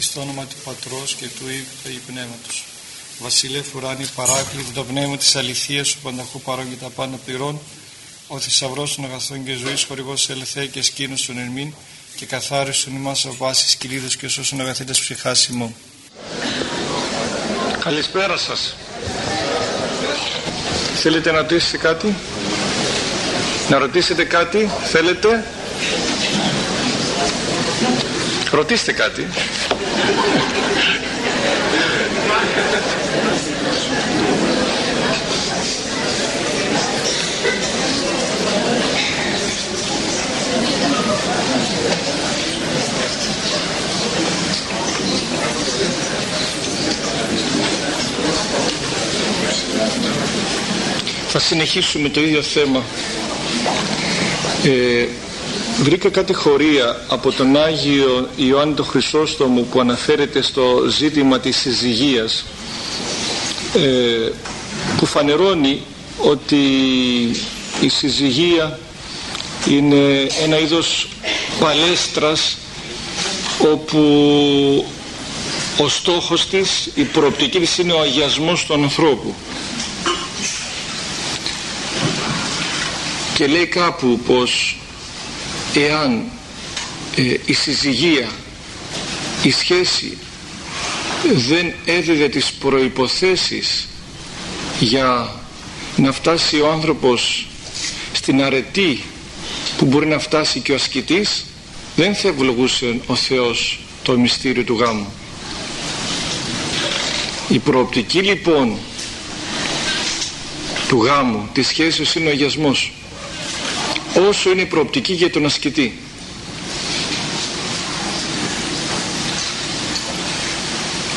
στο όνομα του Πατρός και του Υιού και του Πνεύματος. Βασίλε Φουράνη παράκλητο το πνεύμα της αληθείας σου πανταχού παρόν και τα πάντα πληρών ο θησαυρός των αγαθών και ζωής χορηγός ελθέ και σκήνος των ερμήν και καθάρισον ημάς από πάσης κυλίδος και σώσον αγαθήτας ψυχάς ημών. Καλησπέρα σας. Θέλετε να ρωτήσετε κάτι; Να ρωτήσετε κάτι; Θέλετε; Ρωτήστε κάτι. Θα συνεχίσουμε το ίδιο θέμα. Ε, βρήκα κάτι χωρία από τον Άγιο Ιωάννη το Χρυσόστομο που αναφέρεται στο ζήτημα της συζυγίας ε, που φανερώνει ότι η συζυγία είναι ένα είδος παλέστρας όπου ο στόχος της, η προοπτική της είναι ο αγιασμός του ανθρώπου. Και λέει κάπου πως εάν ε, η συζυγία η σχέση δεν έδιδε τις προϋποθέσεις για να φτάσει ο άνθρωπος στην αρετή που μπορεί να φτάσει και ο ασκητής δεν θα ευλογούσε ο Θεός το μυστήριο του γάμου. Η προοπτική λοιπόν του γάμου της σχέσης είναι ο αγιασμός όσο είναι η προοπτική για τον ασκητή.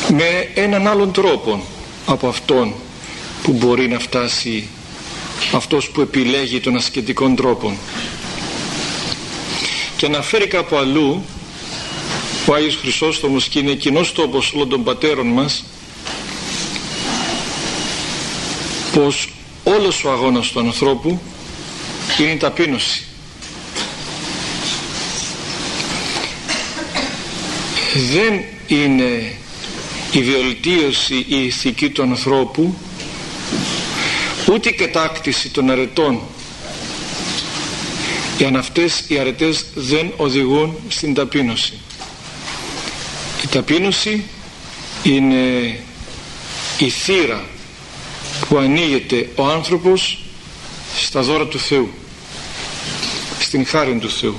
Με έναν άλλον τρόπο από αυτόν που μπορεί να φτάσει αυτός που επιλέγει τον ασκητικών τρόπο και αναφέρει κάπου αλλού ο Άγιος Χρυσόστομος και είναι κοινός τόπος όλων των πατέρων μας πως όλος ο αγώνας του ανθρώπου είναι η ταπείνωση δεν είναι η βελτίωση η ηθική του ανθρώπου ούτε η κατάκτηση των αρετών εάν αυτές οι αρετές δεν οδηγούν στην ταπείνωση. Η ταπείνωση είναι η θύρα που ανοίγεται ο άνθρωπος στα δώρα του Θεού στην χάρη του Θεού.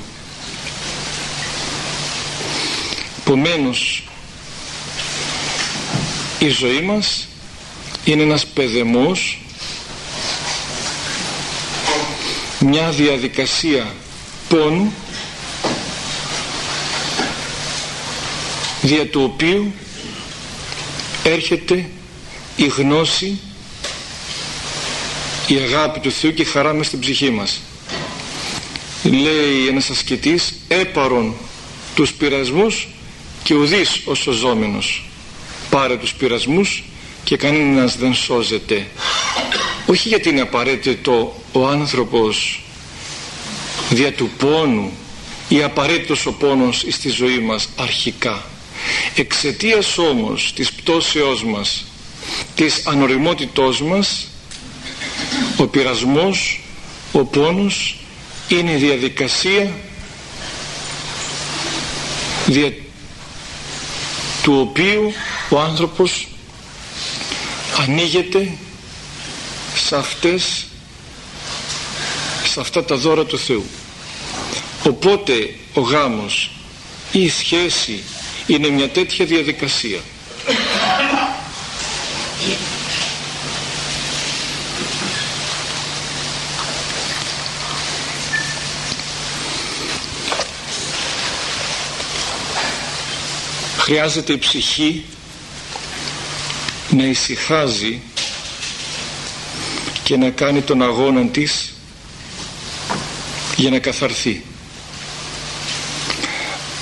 Επομένως η ζωή μας είναι ένας παιδεμός μια διαδικασία πόνου δια του οποίου έρχεται η γνώση η αγάπη του Θεού και η χαρά μες στην ψυχή μας λέει ένας ασκητής έπαρον τους πειρασμούς και ουδής ο σωζόμενος. Πάρε τους πειρασμούς και κανένας δεν σώζεται όχι γιατί είναι απαραίτητο ο άνθρωπος δια του πόνου ή απαραίτητος ο πόνος στη ζωή μας αρχικά. Εξαιτίας όμως της πτώσεώς μας της ανοριμότητός μας ο πειρασμός ο πόνος είναι η διαδικασία δια του οποίου ο άνθρωπος ανοίγεται σε αυτές σε αυτά τα δώρα του Θεού. Οπότε ο γάμος ή η σχέση είναι μια τέτοια διαδικασία χρειάζεται η ψυχή να ησυχάζει και να κάνει τον αγώνα της για να καθαρθεί.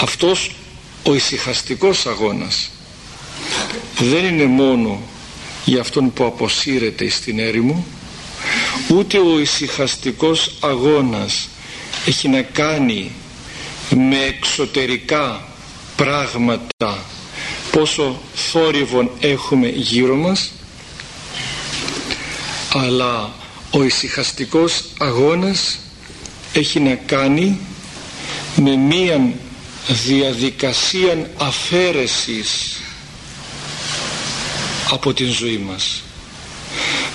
Αυτός ο ησυχαστικός αγώνας δεν είναι μόνο για αυτόν που αποσύρεται στην έρημο ούτε ο ησυχαστικός αγώνας έχει να κάνει με εξωτερικά πράγματα πόσο θόρυβον έχουμε γύρω μας αλλά ο ησυχαστικός αγώνας έχει να κάνει με μία διαδικασία αφαίρεσης από την ζωή μας.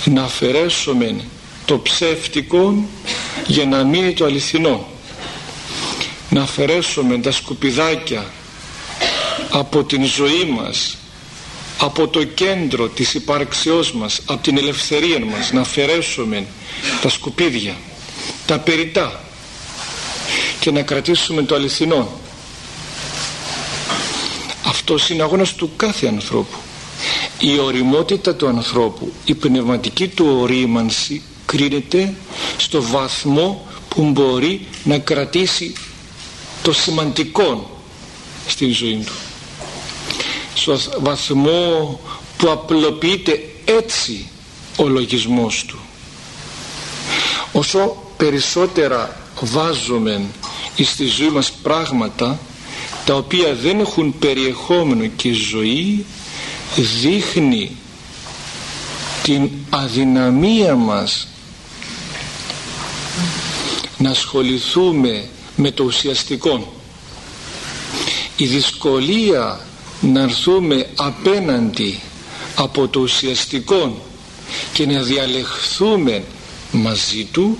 Να αφαιρέσουμε το ψεύτικο για να μείνει το αληθινό. Να αφαιρέσουμε τα σκουπιδάκια από την ζωή μας από το κέντρο της υπάρξεώς μας από την ελευθερία μας να αφαιρέσουμε τα σκουπίδια τα περιτά και να κρατήσουμε το αληθινό. Αυτός είναι αγώνας του κάθε ανθρώπου. Η οριμότητα του ανθρώπου η πνευματική του ορίμανση κρίνεται στο βαθμό που μπορεί να κρατήσει το σημαντικό στην ζωή του στο βαθμό που απλοποιείται έτσι ο λογισμός του. Όσο περισσότερα βάζουμε στη ζωή μας πράγματα τα οποία δεν έχουν περιεχόμενο και ζωή δείχνει την αδυναμία μας να ασχοληθούμε με το ουσιαστικό. Η δυσκολία να έρθουμε απέναντι από το ουσιαστικό και να διαλεχθούμε μαζί του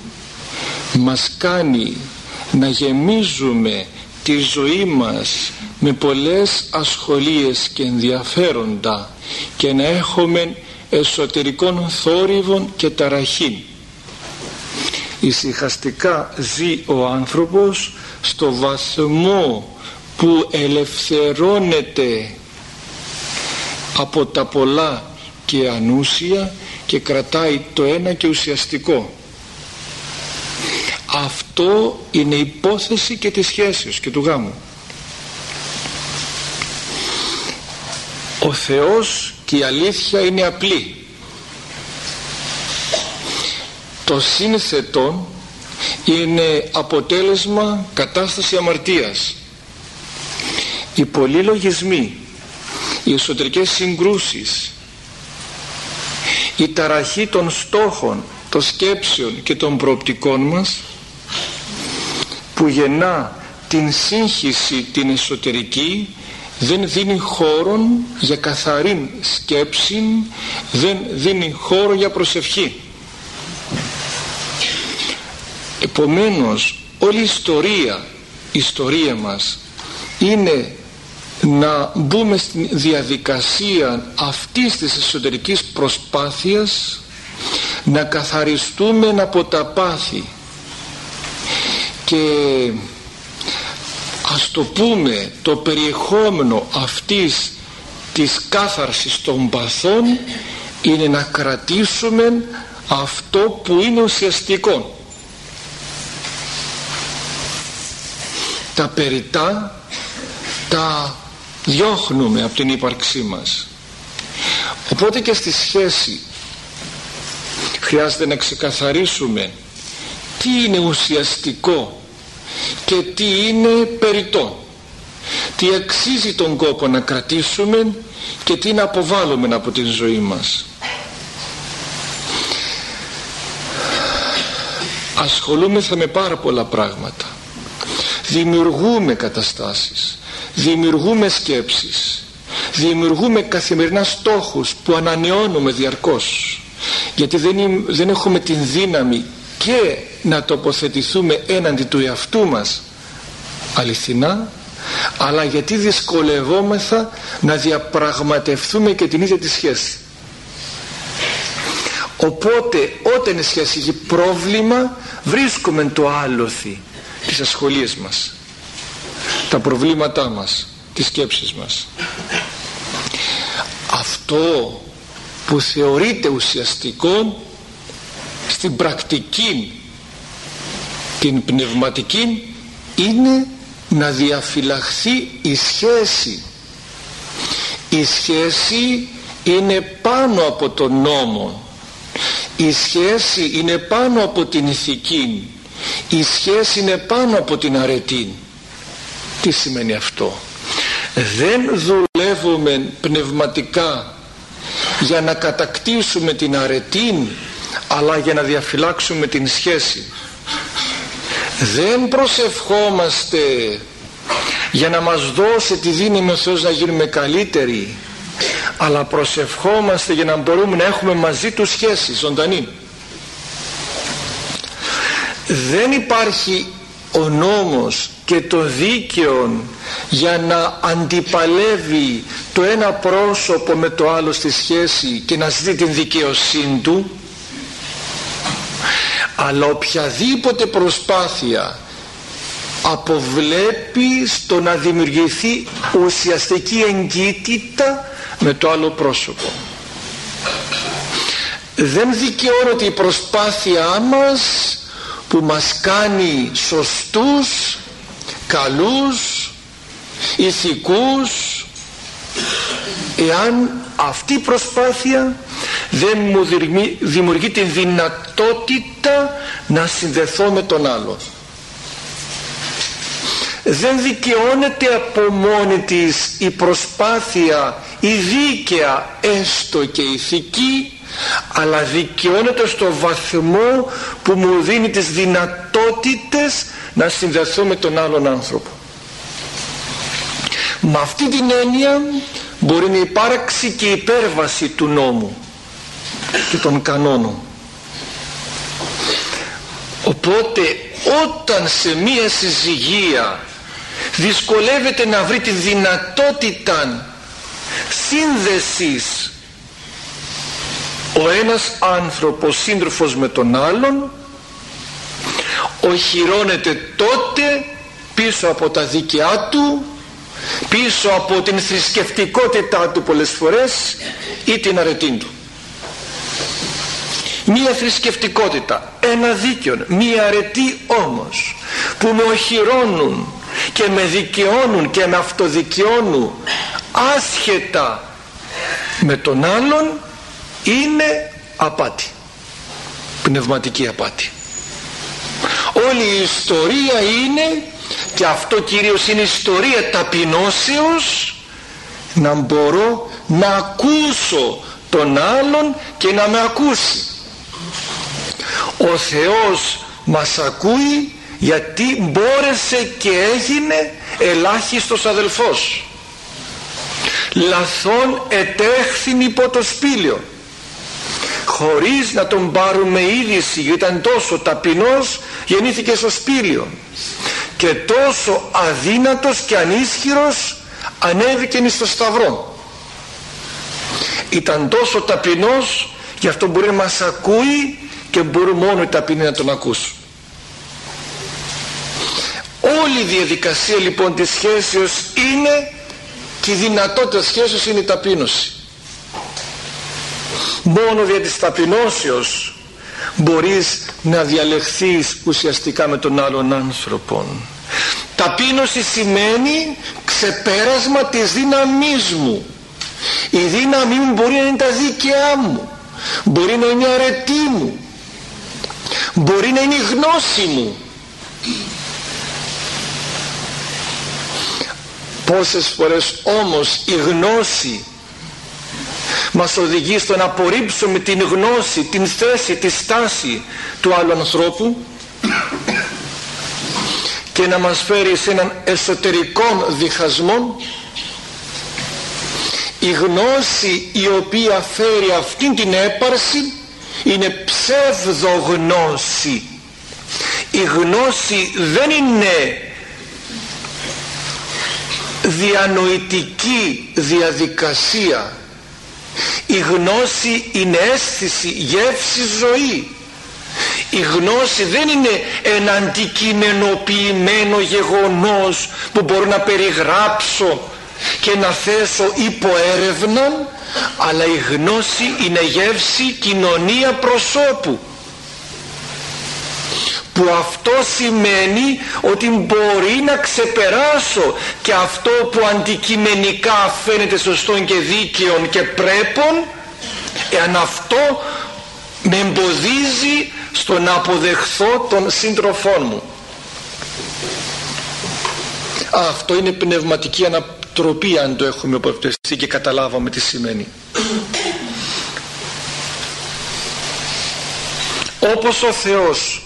μας κάνει να γεμίζουμε τη ζωή μας με πολλές ασχολίες και ενδιαφέροντα και να έχουμε εσωτερικών θόρυβων και ταραχή ησυχαστικά ζει ο άνθρωπος στο βαθμό που ελευθερώνεται από τα πολλά και ανούσια και κρατάει το ένα και ουσιαστικό. Αυτό είναι υπόθεση και της σχέσεως και του γάμου. Ο Θεός και η αλήθεια είναι απλή. Το σύνθετο είναι αποτέλεσμα κατάσταση αμαρτίας οι πολλοί λογισμοί οι εσωτερικές συγκρούσεις η ταραχή των στόχων των σκέψεων και των προοπτικών μας που γεννά την σύγχυση την εσωτερική δεν δίνει χώρο για καθαρή σκέψη δεν δίνει χώρο για προσευχή. Επομένως όλη η ιστορία η ιστορία μας είναι να μπούμε στη διαδικασία αυτής της εσωτερικής προσπάθειας να καθαριστούμε από τα πάθη. Και ας το πούμε το περιεχόμενο αυτής της κάθαρσης των παθών είναι να κρατήσουμε αυτό που είναι ουσιαστικό. Τα περιτά τα διώχνουμε από την ύπαρξή μας. Οπότε και στη σχέση χρειάζεται να ξεκαθαρίσουμε τι είναι ουσιαστικό και τι είναι περιττό. Τι αξίζει τον κόπο να κρατήσουμε και τι να αποβάλουμε από την ζωή μας. Ασχολούμεθα με πάρα πολλά πράγματα. Δημιουργούμε καταστάσεις δημιουργούμε σκέψεις. Δημιουργούμε καθημερινά στόχους που ανανεώνουμε διαρκώς. Γιατί δεν, δεν έχουμε την δύναμη και να τοποθετηθούμε έναντι του εαυτού μας αληθινά αλλά γιατί δυσκολευόμεθα να διαπραγματευτούμε και την ίδια τη σχέση. Οπότε όταν η σχέση έχει πρόβλημα βρίσκουμε το άλοθη τις ασχολίες μας τα προβλήματά μας τις σκέψεις μας. Αυτό που θεωρείται ουσιαστικό στην πρακτική την πνευματική είναι να διαφυλαχθεί η σχέση. Η σχέση είναι πάνω από τον νόμο. Η σχέση είναι πάνω από την ηθική. Η σχέση είναι πάνω από την αρετή τι σημαίνει αυτό. Δεν δουλεύουμε παλεύουμε πνευματικά για να κατακτήσουμε την αρετή αλλά για να διαφυλάξουμε την σχέση. Δεν προσευχόμαστε για να μας δώσει τη δύναμη ο Θεός να γίνουμε καλύτεροι αλλά προσευχόμαστε για να μπορούμε να έχουμε μαζί τους σχέση ζωντανή. Δεν υπάρχει ο νόμος και το δίκαιο για να αντιπαλεύει το ένα πρόσωπο με το άλλο στη σχέση και να ζητεί την δικαιοσύνη του. Αλλά οποιαδήποτε προσπάθεια αποβλέπει στο να δημιουργηθεί ουσιαστική εγκύτητα με το άλλο πρόσωπο. Δεν δικαιώνεται η προσπάθειά μας που μας κάνει σωστούς, καλούς, ηθικούς. Εάν αυτή η προσπάθεια δεν μου δημιουργεί την δυνατότητα να συνδεθώ με τον άλλο. Δεν δικαιώνεται από μόνη της η προσπάθεια η δίκαια έστω και ηθική αλλά δικαιώνεται στο βαθμό που μου δίνει τις δυνατότητες να συνδεθώ με τον άλλον άνθρωπο. Με αυτή την έννοια μπορεί να υπάρξει και υπέρβαση του νόμου και των κανόνων. Οπότε όταν σε μία συζυγία δυσκολεύεται να βρει τη δυνατότητα σύνδεσης ο ένας άνθρωπος σύντροφος με τον άλλον οχυρώνεται τότε πίσω από τα δίκαιά του πίσω από την θρησκευτικότητά του πολλές φορές ή την αρετή του. Μία θρησκευτικότητα ένα δίκαιο μία αρετή όμως που με οχυρώνουν και με δικαιώνουν και με αυτοδικαιώνουν άσχετα με τον άλλον είναι απάτη. Πνευματική απάτη. Όλη η ιστορία είναι και αυτό κυρίως είναι ιστορία ταπεινώσεως να μπορώ να ακούσω τον άλλον και να με ακούσει. Ο Θεός μας ακούει γιατί μπόρεσε και έγινε ελάχιστος αδελφός. Λαθών ετέχθην υπό το σπήλιο χωρίς να τον πάρουμε είδηση γιατί ήταν τόσο ταπεινός γεννήθηκες στο σπήλιο και τόσο αδύνατος και ανίσχυρος ανέβηκε στο σταυρό. Ήταν τόσο ταπεινός γι' αυτό μπορεί να μας ακούει και μπορούν μόνο οι ταπεινοί να τον ακούσουν όλη η διαδικασία λοιπόν της σχέσεως είναι και η δυνατότητα σχέσεως είναι η ταπείνωση μόνο δια της ταπεινώσεως μπορείς να διαλεχθείς ουσιαστικά με τον άλλον άνθρωπο ταπείνωση σημαίνει ξεπέρασμα της δύναμής μου. Η δύναμή μου μπορεί να είναι τα δίκαιά μου. Μπορεί να είναι η αρετή μου. Μπορεί να είναι η γνώση μου. Πόσες φορές όμως η γνώση μας οδηγεί στο να απορρίψουμε την γνώση, την θέση, τη στάση του άλλου ανθρώπου και να μας φέρει σε έναν εσωτερικό διχασμό. Η γνώση η οποία φέρει αυτήν την έπαρση είναι ψευδογνώση. Η γνώση δεν είναι διανοητική διαδικασία η γνώση είναι αίσθηση, γεύση, ζωή. Η γνώση δεν είναι ένα αντικειμενοποιημένο γεγονός που μπορώ να περιγράψω και να θέσω υποέρευνα αλλά η γνώση είναι γεύση κοινωνία προσώπου που αυτό σημαίνει ότι μπορεί να ξεπεράσω και αυτό που αντικειμενικά φαίνεται σωστό και δίκαιο και πρέπον εάν αυτό με εμποδίζει στο να αποδεχθώ τον σύντροφό μου. Αυτό είναι πνευματική ανατροπή αν το έχουμε υποπτευστεί και καταλάβαμε τι σημαίνει. Όπως ο Θεός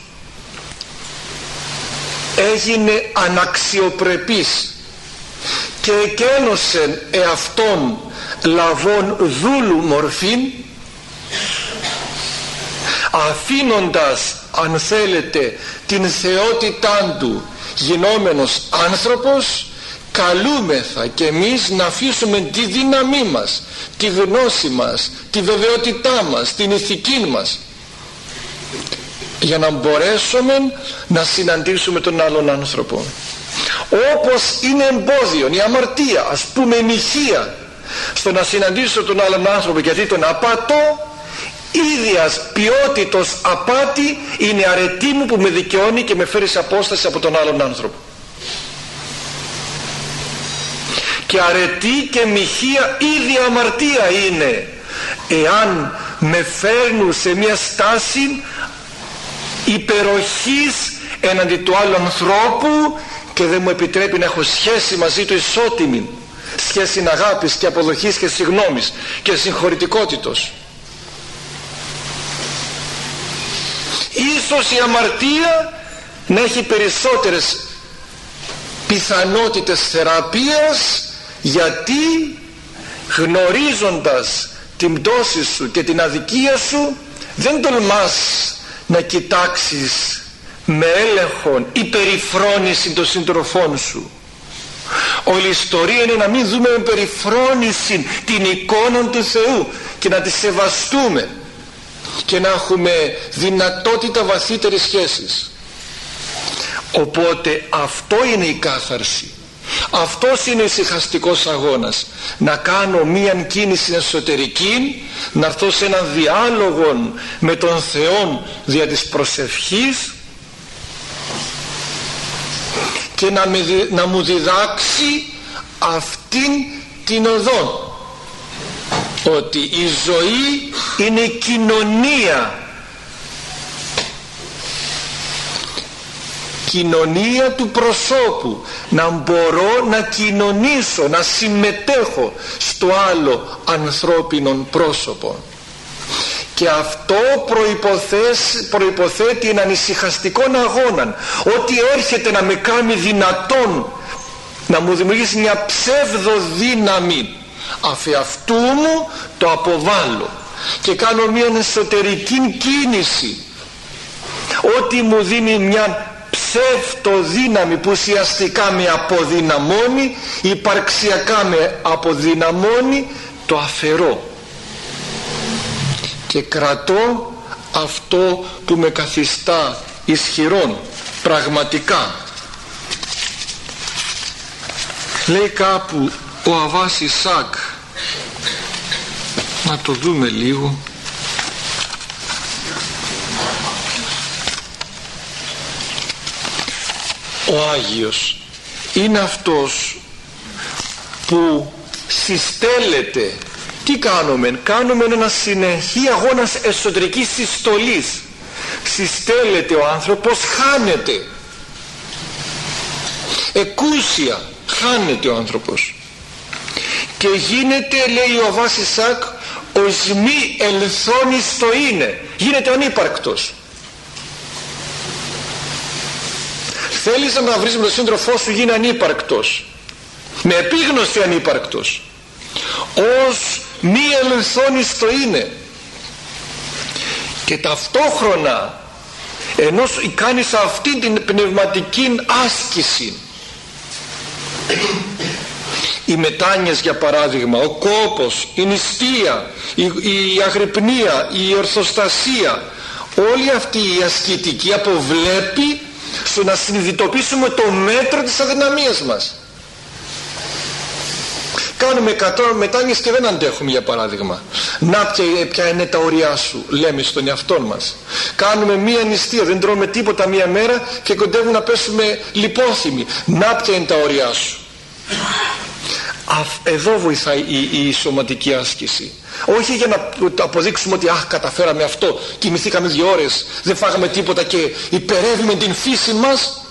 έγινε αναξιοπρεπής και εκένωσε εαυτόν λαβών δούλου μορφήν αφήνοντας αν θέλετε την θεότητά του γινόμενος άνθρωπος καλούμεθα και εμείς να αφήσουμε τη δύναμή μας τη γνώση μας τη βεβαιότητά μας την ηθική μας για να μπορέσουμε να συναντήσουμε τον άλλον άνθρωπο. Όπως είναι εμπόδιο η αμαρτία ας πούμε η μοιχεία στο να συναντήσω τον άλλον άνθρωπο γιατί τον απάτω ίδιας ποιότητος απάτη είναι αρετή μου που με δικαιώνει και με φέρει σε απόσταση από τον άλλον άνθρωπο. Και αρετή και μοιχεία ίδια αμαρτία είναι εάν με φέρνουν σε μια στάση υπεροχής εναντί του άλλου ανθρώπου και δεν μου επιτρέπει να έχω σχέση μαζί του ισότιμη. Σχέση αγάπης και αποδοχής και συγνώμης και συγχωρητικότητος. Ίσως η αμαρτία να έχει περισσότερες πιθανότητες θεραπείας γιατί γνωρίζοντας την πτώση σου και την αδικία σου δεν τολμάς να κοιτάξεις με έλεγχον ή περιφρόνηση των συντροφών σου. Όλη η ιστορία είναι να μην δούμε με περιφρόνηση την εικόνα του Θεού και να τη σεβαστούμε και να έχουμε δυνατότητα βαθύτερης σχέσης. Οπότε αυτό είναι η κάθαρση αυτός είναι ο ησυχαστικός αγώνας. Να κάνω μία κίνηση εσωτερική να έρθω σε έναν διάλογο με τον Θεό δια της προσευχής και να, να μου διδάξει αυτήν την οδό. Ότι η ζωή είναι κοινωνία κοινωνία του προσώπου. Να μπορώ να κοινωνήσω να συμμετέχω στο άλλο ανθρώπινο πρόσωπο. Και αυτό προϋποθέτει έναν ησυχαστικό αγώνα ότι έρχεται να με κάνει δυνατόν να μου δημιουργήσει μια ψεύδο δύναμη αφ' αυτού μου το αποβάλλω. Και κάνω μια εσωτερική κίνηση. Ότι μου δίνει μια ψεύτο-δύναμη που ουσιαστικά με αποδυναμώνει υπαρξιακά με αποδυναμώνει το αφαιρώ. Και κρατώ αυτό που με καθιστά ισχυρόν πραγματικά. Λέει κάπου ο Αβάς Ισάκ να το δούμε λίγο ο Άγιος είναι αυτός που συστέλλεται. Τι κάνουμε; Κάνουμε ένα συνεχή αγώνας εσωτερικής συστολής. Συστέλλεται ο άνθρωπος χάνεται. Εκούσια χάνεται ο άνθρωπος. Και γίνεται λέει ο Αβάς Ισάκ ως μη ελθόνης το είναι. Γίνεται ανύπαρκτος θέλεις να βρεις με τον σύντροφό σου γίνει ανύπαρκτος. Με επίγνωση ανύπαρκτος. Ως μη ελθόνης το είναι. Και ταυτόχρονα ενώ κάνεις αυτή την πνευματική άσκηση. Οι μετάνοιες για παράδειγμα ο κόπος, η νηστεία η, η αγρυπνία, η ορθοστασία όλη αυτή η ασκητική αποβλέπει στο να συνειδητοποιήσουμε το μέτρο της αδυναμίας μας. Κάνουμε 100 μετάνοιες και δεν αντέχουμε για παράδειγμα. Να ποια είναι τα ωριά σου λέμε στον εαυτό μας. Κάνουμε μία νηστεία δεν τρώμε τίποτα μία μέρα και κοντεύουμε να πέσουμε λιπόθυμοι. Να ποια είναι τα ωριά σου. Εδώ βοηθάει η, η σωματική άσκηση όχι για να αποδείξουμε ότι αχ καταφέραμε αυτό κοιμηθήκαμε δύο ώρες δεν φάγαμε τίποτα και υπερεύουμε την φύση μας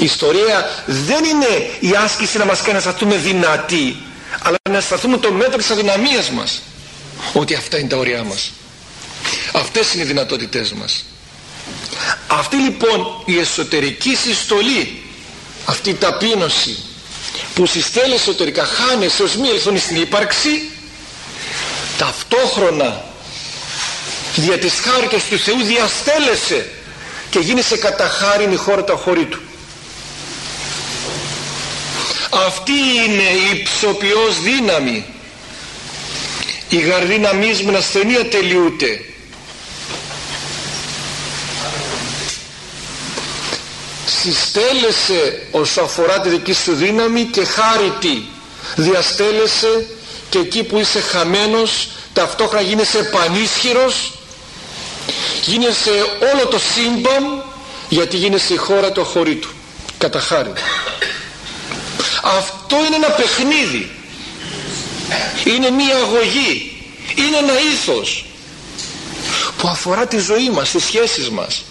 η ιστορία δεν είναι η άσκηση να μας κάνει να σταθούμε δυνατοί αλλά να σταθούμε το μέτρο της αδυναμίας μας. Ότι αυτά είναι τα όρια μας. Αυτές είναι οι δυνατότητές μας. Αυτή λοιπόν η εσωτερική συστολή αυτή η ταπείνωση που συστέλει εσωτερικά χάνεσαι ως μη ελθόνη στην ύπαρξη ταυτόχρονα δια της χάριτος του Θεού διαστέλεσε και γίνεσαι κατά χάριν η χώρα τα χωρί του. Αυτή είναι η ψωπιός δύναμη. Η γαρδίνα μου ασθενεία τελειούται συστέλεσε όσο αφορά τη δική σου δύναμη και χάρητη. Διαστέλεσε και εκεί που είσαι χαμένος ταυτόχρονα γίνεσαι πανίσχυρος γίνεσαι όλο το σύμπαν γιατί γίνεσαι η χώρα του του. Κατά χάρη. Αυτό είναι ένα παιχνίδι. Είναι μία αγωγή. Είναι ένα ήθος που αφορά τη ζωή μας, τις σχέσεις μας.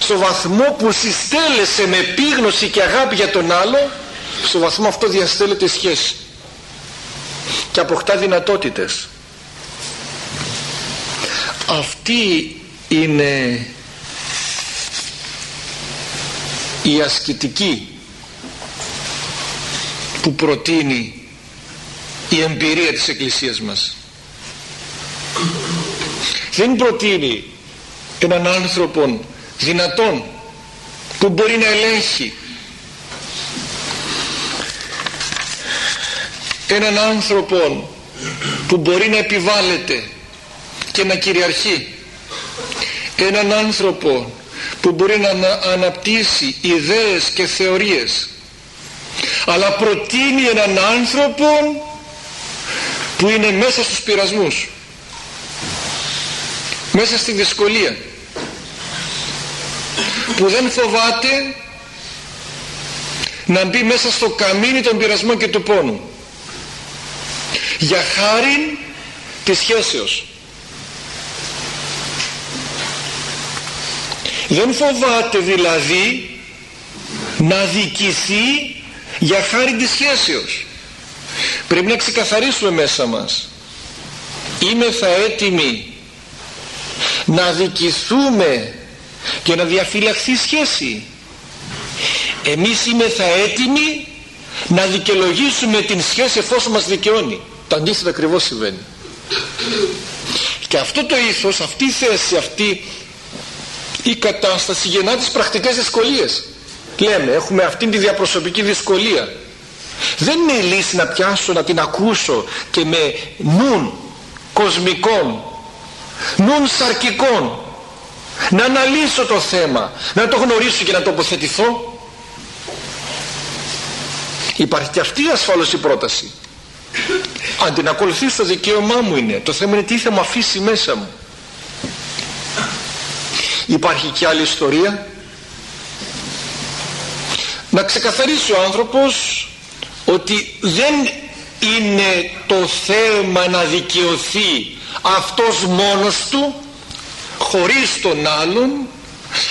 Στο βαθμό που συστέλεσε με επίγνωση και αγάπη για τον άλλο στο βαθμό αυτό διαστέλλεται η σχέση και αποκτά δυνατότητες. Αυτή είναι η ασκητική που προτείνει η εμπειρία της Εκκλησίας μας. Δεν προτείνει έναν άνθρωπο δυνατόν που μπορεί να ελέγχει έναν άνθρωπο που μπορεί να επιβάλλεται και να κυριαρχεί. Έναν άνθρωπο που μπορεί να αναπτύσσει ιδέες και θεωρίες. Αλλά προτείνει έναν άνθρωπο που είναι μέσα στους πειρασμούς. Μέσα στη δυσκολία. Που δεν φοβάται να μπει μέσα στο καμίνι των πειρασμών και του πόνου για χάρη της σχέσεως δεν φοβάται δηλαδή να δικηθεί για χάρη της σχέσεως πρέπει να ξεκαθαρίσουμε μέσα μας. Είμαι θα έτοιμοι να δικηθούμε και να διαφυλαχθεί σχέση. Εμείς είμαι θα έτοιμοι να δικαιολογήσουμε την σχέση εφόσον μας δικαιώνει το αντίθετο ακριβώς συμβαίνει. Και αυτό το ήθος αυτή η θέση αυτή η κατάσταση γεννά τις πρακτικές δυσκολίες. Λέμε έχουμε αυτή τη διαπροσωπική δυσκολία. Δεν είναι η λύση να πιάσω να την ακούσω και με νουν κοσμικών νουν σαρκικών να αναλύσω το θέμα να το γνωρίσω και να τοποθετηθώ. Υπάρχει και αυτή η ασφάλωση η πρόταση αν την ακολουθήσω το δικαίωμά μου είναι. Το θέμα είναι τι θα μου αφήσει μέσα μου. Υπάρχει και άλλη ιστορία. Να ξεκαθαρίσει ο άνθρωπος ότι δεν είναι το θέμα να δικαιωθεί αυτός μόνος του χωρίς τον άλλον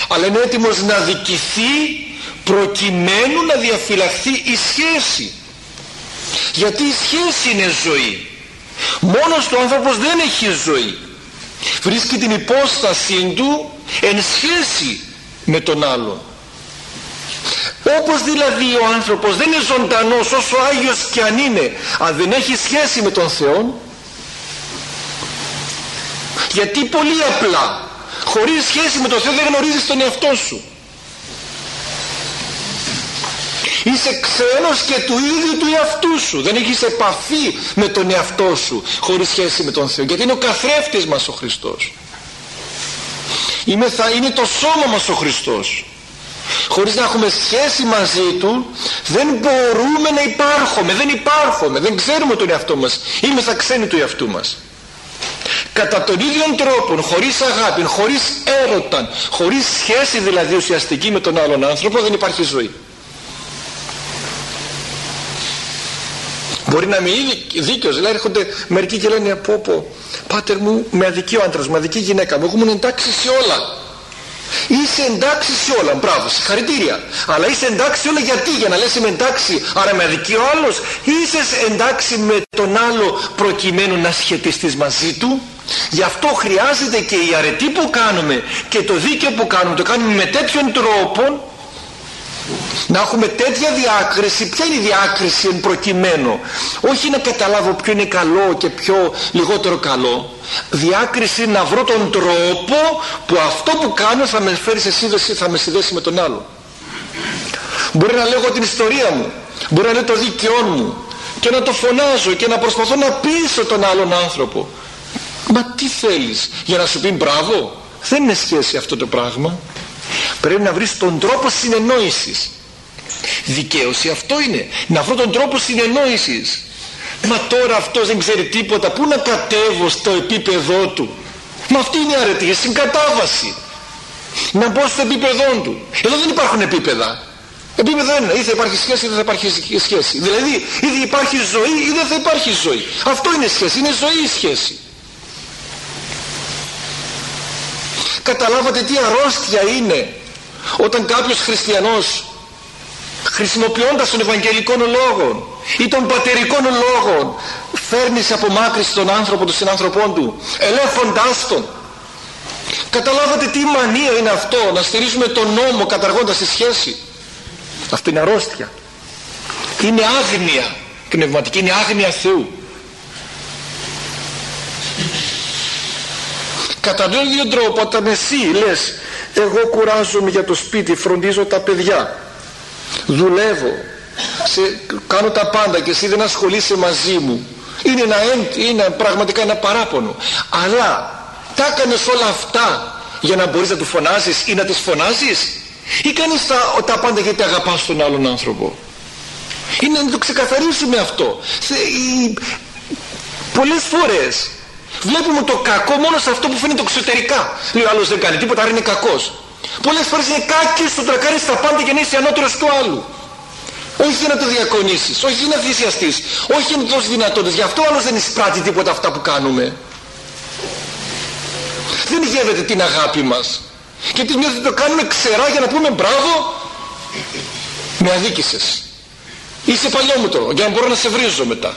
αλλά είναι έτοιμος να δικηθεί προκειμένου να διαφυλαχθεί η σχέση γιατί η σχέση είναι ζωή. Μόνος του άνθρωπος δεν έχει ζωή. Βρίσκει την υπόστασή του εν σχέση με τον άλλον. Όπως δηλαδή ο άνθρωπος δεν είναι ζωντανός όσο Άγιος και αν είναι αν δεν έχει σχέση με τον Θεό γιατί πολύ απλά χωρίς σχέση με τον Θεό δεν γνωρίζεις τον εαυτό σου είσαι ξένος και του ίδιου του εαυτού σου. Δεν έχεις επαφή με τον εαυτό σου χωρίς σχέση με τον Θεό. Γιατί είναι ο καθρέφτης μας ο Χριστός. Είναι, θα, είναι το σώμα μας ο Χριστός. Χωρίς να έχουμε σχέση μαζί του δεν μπορούμε να υπάρχουμε δεν υπάρχουμε, δεν ξέρουμε τον εαυτό μας. Είμαστε ξένοι του εαυτού μας. Κατά τον ίδιο τρόπο χωρίς αγάπη, χωρίς έρωτα χωρίς σχέση δηλαδή ουσιαστική με τον άλλον άνθρωπο δεν υπάρχει ζωή μπορεί να μην είναι δίκαιος δηλαδή έρχονται μερικοί και λένε πω πω πάτερ μου με αδικεί ο άντρας με αδικεί η γυναίκα μου έχουμε εντάξει σε όλα είσαι εντάξει σε όλα μπράβο συγχαρητήρια. Αλλά είσαι εντάξει σε όλα γιατί για να λες είμαι εντάξει άρα με αδικεί ο άλλος ή είσαι εντάξει με τον άλλο προκειμένου να σχετιστείς μαζί του γι' αυτό χρειάζεται και η αρετή που κάνουμε και το δίκαιο που κάνουμε το κάνουμε με τέτοιον τρόπο να έχουμε τέτοια διάκριση. Ποια είναι η διάκριση εν προκειμένου; Όχι να καταλάβω ποιο είναι καλό και ποιο λιγότερο καλό. Διάκριση να βρω τον τρόπο που αυτό που κάνω θα με φέρει σε σύνδεση θα με συνδέσει με τον άλλο. Μπορεί να λέγω την ιστορία μου. Μπορεί να λέω το δίκαιό μου. Και να το φωνάζω και να προσπαθώ να πείσω τον άλλον άνθρωπο. Μα τι θέλεις για να σου πει μπράβο; Δεν είναι σχέση αυτό το πράγμα πρέπει να βρεις τον τρόπο συνεννόησης. Δικαίωση αυτό είναι. Να βρω τον τρόπο συνεννόησης. Μα τώρα αυτός δεν ξέρει τίποτα. Πού να κατέβω στο επίπεδό του; Μα αυτή είναι η αρετή, συγκατάβαση. Να μπω στο επίπεδό του. Εδώ δεν υπάρχουν επίπεδα. Επίπεδο είναι ή θα υπάρχει σχέση ή δεν θα υπάρχει σχέση. Δηλαδή ή υπάρχει ζωή ή δεν θα υπάρχει ζωή. Αυτό είναι σχέση, είναι ζωή η σχέση καταλάβατε τι αρρώστια είναι όταν κάποιος χριστιανός χρησιμοποιώντας τον Ευαγγελικό λόγο ή των πατερικών λόγων φέρνει σε απομάκρυση τον άνθρωπο του συνάνθρωπών του ελέγχοντάς τον. Καταλάβατε τι μανία είναι αυτό να στηρίζουμε τον νόμο καταργώντας τη σχέση. Αυτή είναι αρρώστια. Είναι άγνοια πνευματική είναι άγνοια Θεού κατά τον ίδιο τρόπο όταν εσύ λες εγώ κουράζομαι για το σπίτι φροντίζω τα παιδιά δουλεύω σε, κάνω τα πάντα και εσύ δεν ασχολείσαι μαζί μου είναι, ένα, είναι πραγματικά ένα παράπονο. Αλλά τα έκανες όλα αυτά για να μπορείς να του φωνάζεις ή να τις φωνάζεις; Ή κάνεις τα, τα πάντα γιατί αγαπάς τον άλλον άνθρωπο; Είναι να το ξεκαθαρίσουμε αυτό; Οι, πολλές φορές βλέπουμε το κακό μόνο σε αυτό που φαίνεται εξωτερικά. Λέει ο άλλος δεν κάνει τίποτα άρα είναι κακός. Πολλές φορές είναι κάκιστο το να κάνεις τα πάντα και να είσαι ανώτερος του άλλου. Όχι για να το διακονήσεις όχι για να θυσιαστείς όχι για να δώσεις δυνατότητες. Γι' αυτό άλλος δεν εισπράττει τίποτα αυτά που κάνουμε. Δεν γεύεται την αγάπη μας. Και τη νιώθει το κάνουμε ξερά για να πούμε μπράβο. Με αδίκησες. Είσαι παλιόμουτρο για να μπορώ να σε βρίζω μετά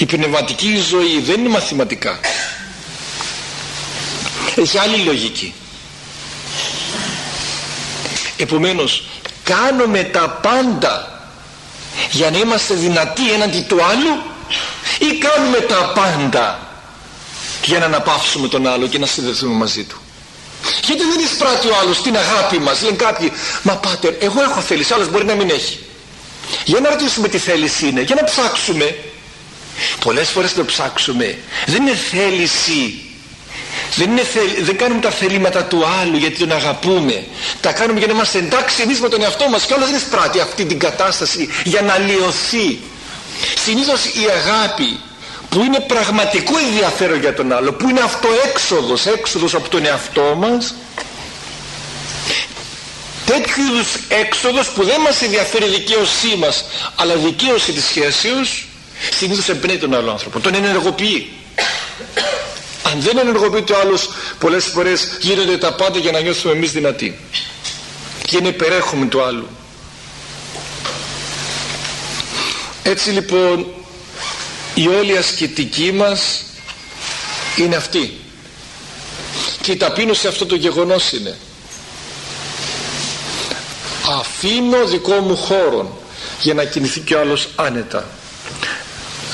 η πνευματική ζωή δεν είναι μαθηματικά. Έχει άλλη λογική. Επομένως κάνουμε τα πάντα για να είμαστε δυνατοί έναντι του άλλου ή κάνουμε τα πάντα για να αναπαύσουμε τον άλλο και να συνδεθούμε μαζί του. Γιατί δεν εισπράττει ο άλλος την αγάπη μας λένε κάποιοι μα πάτερ εγώ έχω θέληση άλλος μπορεί να μην έχει για να ρωτήσουμε τι θέληση είναι για να ψάξουμε πολλές φορές το ψάξουμε. Δεν είναι θέληση. Δεν, είναι, δεν κάνουμε τα θελήματα του άλλου γιατί τον αγαπούμε. Τα κάνουμε για να είμαστε εντάξει εμείς με τον εαυτό μας. Και όλα δεν εισπράττει αυτή την κατάσταση για να λιωθεί. Συνήθως η αγάπη που είναι πραγματικό ενδιαφέρον για τον άλλο που είναι αυτό έξοδος έξοδος από τον εαυτό μας τέτοιου είδους έξοδος που δεν μας ενδιαφέρει η δικαίωσή μας αλλά δικαίωση της σχέσεως συνήθως εμπνέει τον άλλο άνθρωπο. Τον ενεργοποιεί. Αν δεν ενεργοποιείται ο άλλος πολλές φορές γίνονται τα πάντα για να νιώθουμε εμείς δυνατοί. Και να υπερέχουμε του άλλου. Έτσι λοιπόν η όλη ασκητική μας είναι αυτή. Και η ταπείνωση αυτό το γεγονός είναι. Αφήνω δικό μου χώρο για να κινηθεί και ο άλλος άνετα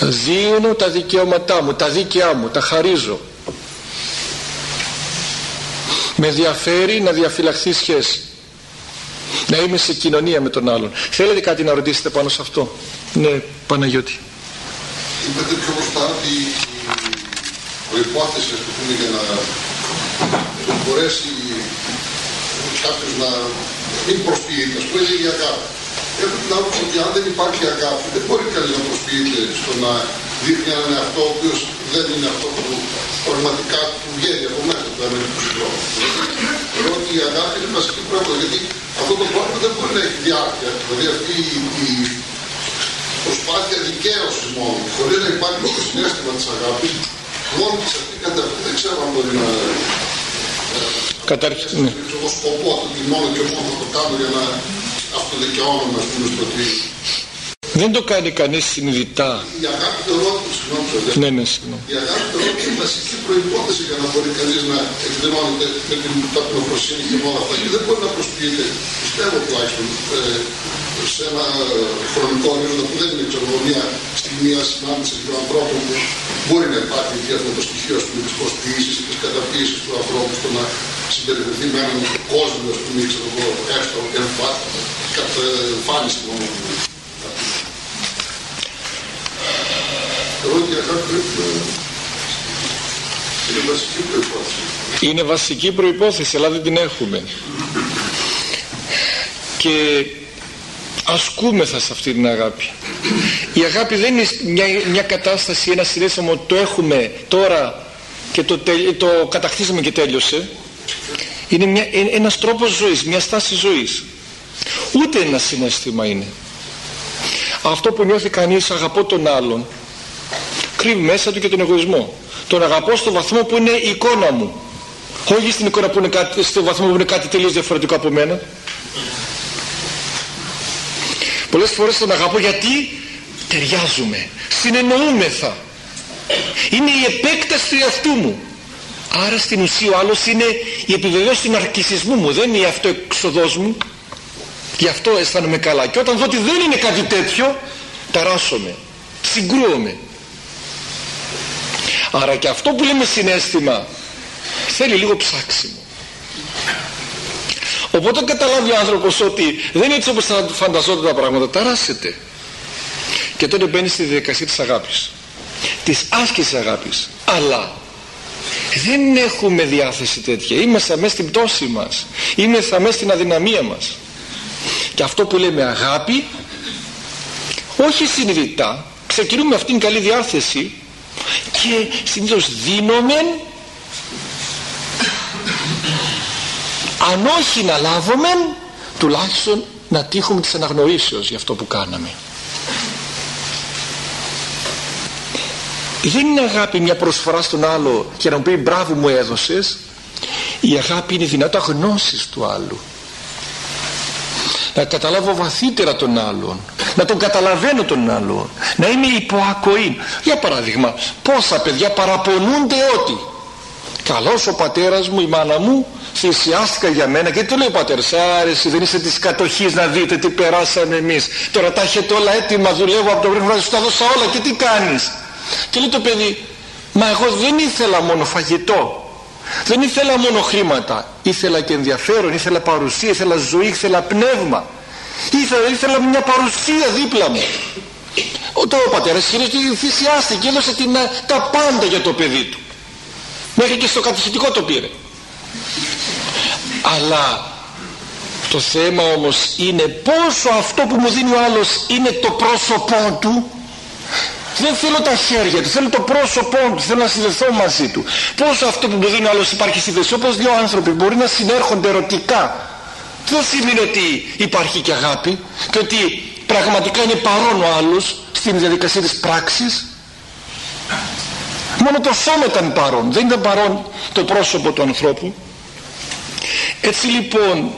δίνω τα δικαιώματά μου τα δίκαιά μου τα χαρίζω. Με ενδιαφέρει να διαφυλαχθεί σχέση. Να είμαι σε κοινωνία με τον άλλον. Θέλετε κάτι να ρωτήσετε πάνω σε αυτό; Ναι Παναγιώτη. Είπατε πιο μπροστά ότι η προϋπόθεση πούμε, για να μπορέσει κάποιος να μην προσποιείται, ας πούμε είναι η αγάπη. Έχω την άποψη ότι αν δεν υπάρχει αγάπη δεν μπορεί κανείς να προσποιείται στο να δείχνει έναν εαυτό ο οποίος δεν είναι αυτό που πραγματικά του βγαίνει από μέσα του αμερικού συντρόμου. Θεωρώ ότι η αγάπη είναι βασική πρόβλημα γιατί αυτό το πρόβλημα δεν μπορεί να έχει διάρκεια. Δηλαδή αυτή η προσπάθεια δικαίωσης μόνο, χωρίς να υπάρχει το συνέστημα της αγάπης, μόνο της αυτή καταρχήν δεν ξέρω αν μπορεί να Καταρχήν, ναι. το σκοπό του ότι μόνο και μόνο θα το κάνω για να αυτοδικαιώνομαι ας πούμε στο ότι Δεν το κάνει κανείς συνειδητά. η αγάπη θεωρώ, συγγνώμη σας, Ναι, ναι, συγγνώμη. η αγάπη θεωρώ ότι είναι η βασική προϋπόθεση για να μπορεί κανείς να εκδηλώνεται με την ταπεινοφροσύνη και με όλα αυτά και δεν μπορεί να προσποιείται, πιστεύω τουλάχιστον, ε, σε ένα χρονικό ορίζοντα που δεν είναι ξέρω, εγώ, μια στιγμή μια συνάντηση δύο ανθρώπων που μπορεί να υπάρχει και αυτό το στοιχείο ας πούμε, της προσποιήσης ή της καταποίησης του ανθρώπου στο να συμπεριφερθεί με έναν κόσμο, ας πούμε, ξέρω εγώ, έστω εμφα- κατ' εμφάνιση μόνο. Θεωρώ ότι η αγάπη πρέπει να είναι βασική προϋπόθεση. Είναι βασική προϋπόθεση, αλλά δεν την έχουμε. Και ασκούμεθα σε αυτή την αγάπη. Η αγάπη δεν είναι μια, μια κατάσταση, ένα συνέστημα ότι το έχουμε τώρα και το, τελ- το κατακτήσαμε και τέλειωσε. Είναι μια, ε- ένας τρόπος ζωής, μια στάση ζωής. Ούτε ένα συνέστημα είναι. Αυτό που νιώθει κανείς αγαπώ τον άλλον κρύβει μέσα του και τον εγωισμό. Τον αγαπώ στο βαθμό που είναι η εικόνα μου. Όχι στην εικόνα που είναι κάτι, στο βαθμό που είναι κάτι τελείως διαφορετικό από μένα. Πολλές φορές τον αγαπώ γιατί ταιριάζουμε, συνεννοούμεθα. Είναι η επέκταση του εαυτού μου. Άρα στην ουσία ο άλλος είναι η επιβεβαίωση του ναρκισισμού μου, δεν είναι η αυτοεξοδός μου. Γι' αυτό αισθάνομαι καλά. Και όταν δω ότι δεν είναι κάτι τέτοιο, ταράσσομαι, συγκρούομαι. Άρα και αυτό που λέμε συνέστημα θέλει λίγο ψάξιμο. Οπότε καταλάβει ο άνθρωπος ότι δεν είναι έτσι όπως θα φανταζόταν τα πράγματα, ταράσσεται. Και τότε μπαίνει στη διαδικασία της αγάπης. Της άσκησης αγάπης. Αλλά δεν έχουμε διάθεση τέτοια. Είμαστε μέσα στην πτώση μας. Είμαστε μέσα στην αδυναμία μας. Και αυτό που λέμε αγάπη, όχι συνειδητά, ξεκινούμε αυτήν την καλή διάθεση και συνήθως δίνουμε αν όχι να λάβουμε τουλάχιστον να τύχουμε της αναγνωρίσεως για αυτό που κάναμε. Δεν είναι αγάπη μια προσφορά στον άλλο και να μου πει μπράβο μου έδωσες η αγάπη είναι η δυνατότητα γνώσης του άλλου να καταλάβω βαθύτερα τον άλλον. Να τον καταλαβαίνω τον άλλον. Να είμαι υποακοή για παράδειγμα πόσα παιδιά παραπονούνται ότι καλός ο πατέρας μου η μάνα μου θυσιάστηκα για μένα και τι λέει ο πατέρας άρεσε δεν είστε της κατοχής να δείτε τι περάσαμε εμείς τώρα τα έχετε όλα έτοιμα δουλεύω από το βρέφο να σου τα δώσα όλα και τι κάνεις. Και λέει το παιδί μα εγώ δεν ήθελα μόνο φαγητό δεν ήθελα μόνο χρήματα. Ήθελα και ενδιαφέρον, ήθελα παρουσία, ήθελα ζωή, ήθελα πνεύμα. Ήθελα, ήθελα μια παρουσία δίπλα μου. Ο, το, ο πατέρας θυσιάστηκε έδωσε την, τα πάντα για το παιδί του. Μέχρι και στο κατηχητικό το πήρε. Αλλά το θέμα όμως είναι πόσο αυτό που μου δίνει ο άλλος είναι το πρόσωπό του δεν θέλω τα χέρια του, θέλω το πρόσωπό του, θέλω να συνδεθώ μαζί του. Πόσο αυτό που μου δίνει ο άλλος υπάρχει σύνδεση, όπως δύο άνθρωποι μπορεί να συνέρχονται ερωτικά. Δεν σημαίνει ότι υπάρχει και αγάπη και ότι πραγματικά είναι παρόν ο άλλος στην διαδικασία της πράξης; Μόνο το σώμα ήταν παρόν, δεν ήταν παρόν το πρόσωπο του ανθρώπου. Έτσι λοιπόν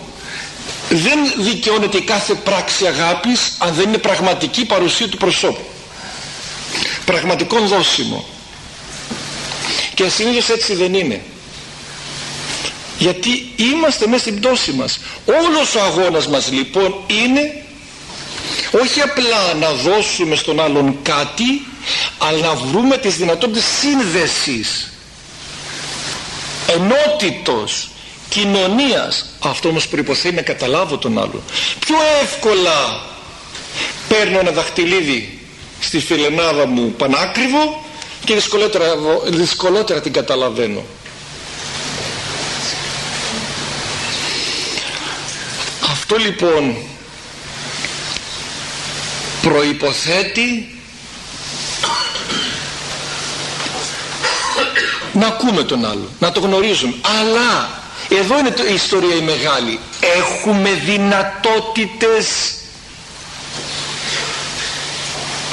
δεν δικαιώνεται κάθε πράξη αγάπης αν δεν είναι πραγματική παρουσία του προσώπου πραγματικό δόσιμο και συνήθως έτσι δεν είναι. Γιατί είμαστε μέσα στην πτώση μας. Όλος ο αγώνας μας λοιπόν είναι όχι απλά να δώσουμε στον άλλον κάτι αλλά να βρούμε τις δυνατότητες σύνδεσης ενότητος κοινωνίας. Αυτό όμως προϋποθέτει να καταλάβω τον άλλον. Πιο εύκολα παίρνω ένα δαχτυλίδι στη φιλενάδα μου πανάκριβο και δυσκολότερα, δυσκολότερα την καταλαβαίνω. Αυτό λοιπόν προϋποθέτει να ακούμε τον άλλο να το γνωρίζουμε. Αλλά εδώ είναι η ιστορία η μεγάλη. Έχουμε δυνατότητες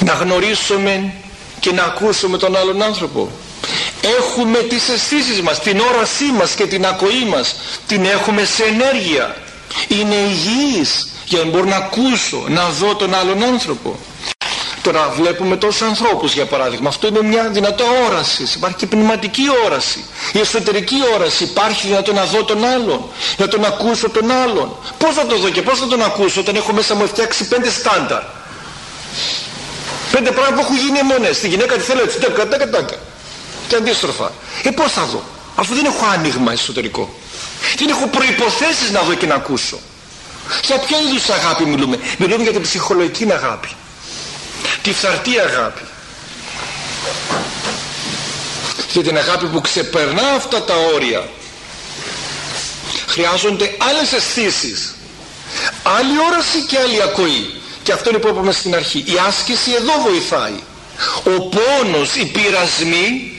να γνωρίσουμε και να ακούσουμε τον άλλον άνθρωπο έχουμε τις αισθήσεις μας την όρασή μας και την ακοή μας την έχουμε σε ενέργεια είναι υγιής για να μπορώ να ακούσω να δω τον άλλον άνθρωπο Τώρα βλέπουμε τόσους ανθρώπους για παράδειγμα. Αυτό είναι μια δυνατό όραση. Υπάρχει και πνευματική όραση. Η εσωτερική όραση. Υπάρχει δυνατό να δω τον άλλον. Να τον ακούσω τον άλλον. Πώς θα το δω και πώς θα τον ακούσω όταν έχω μέσα μου φτιάξει πέντε στάνταρ; Πέντε πράγματα που έχουν γίνει αιμονές. Στη γυναίκα τη θέλω έτσι. Τάκα, τάκα, τάκα. Και αντίστροφα. Ε πώς θα δω; Αφού δεν έχω άνοιγμα εσωτερικό. Δεν έχω προϋποθέσεις να δω και να ακούσω. Για ποια είδους αγάπη μιλούμε; Μιλούμε για την ψυχολογική αγάπη τη φθαρτή αγάπη και την αγάπη που ξεπερνά αυτά τα όρια χρειάζονται άλλες αισθήσεις, άλλη όραση και άλλη ακοή και αυτό είναι που είπαμε στην αρχή. Η άσκηση εδώ βοηθάει. Ο πόνος, οι πειρασμοί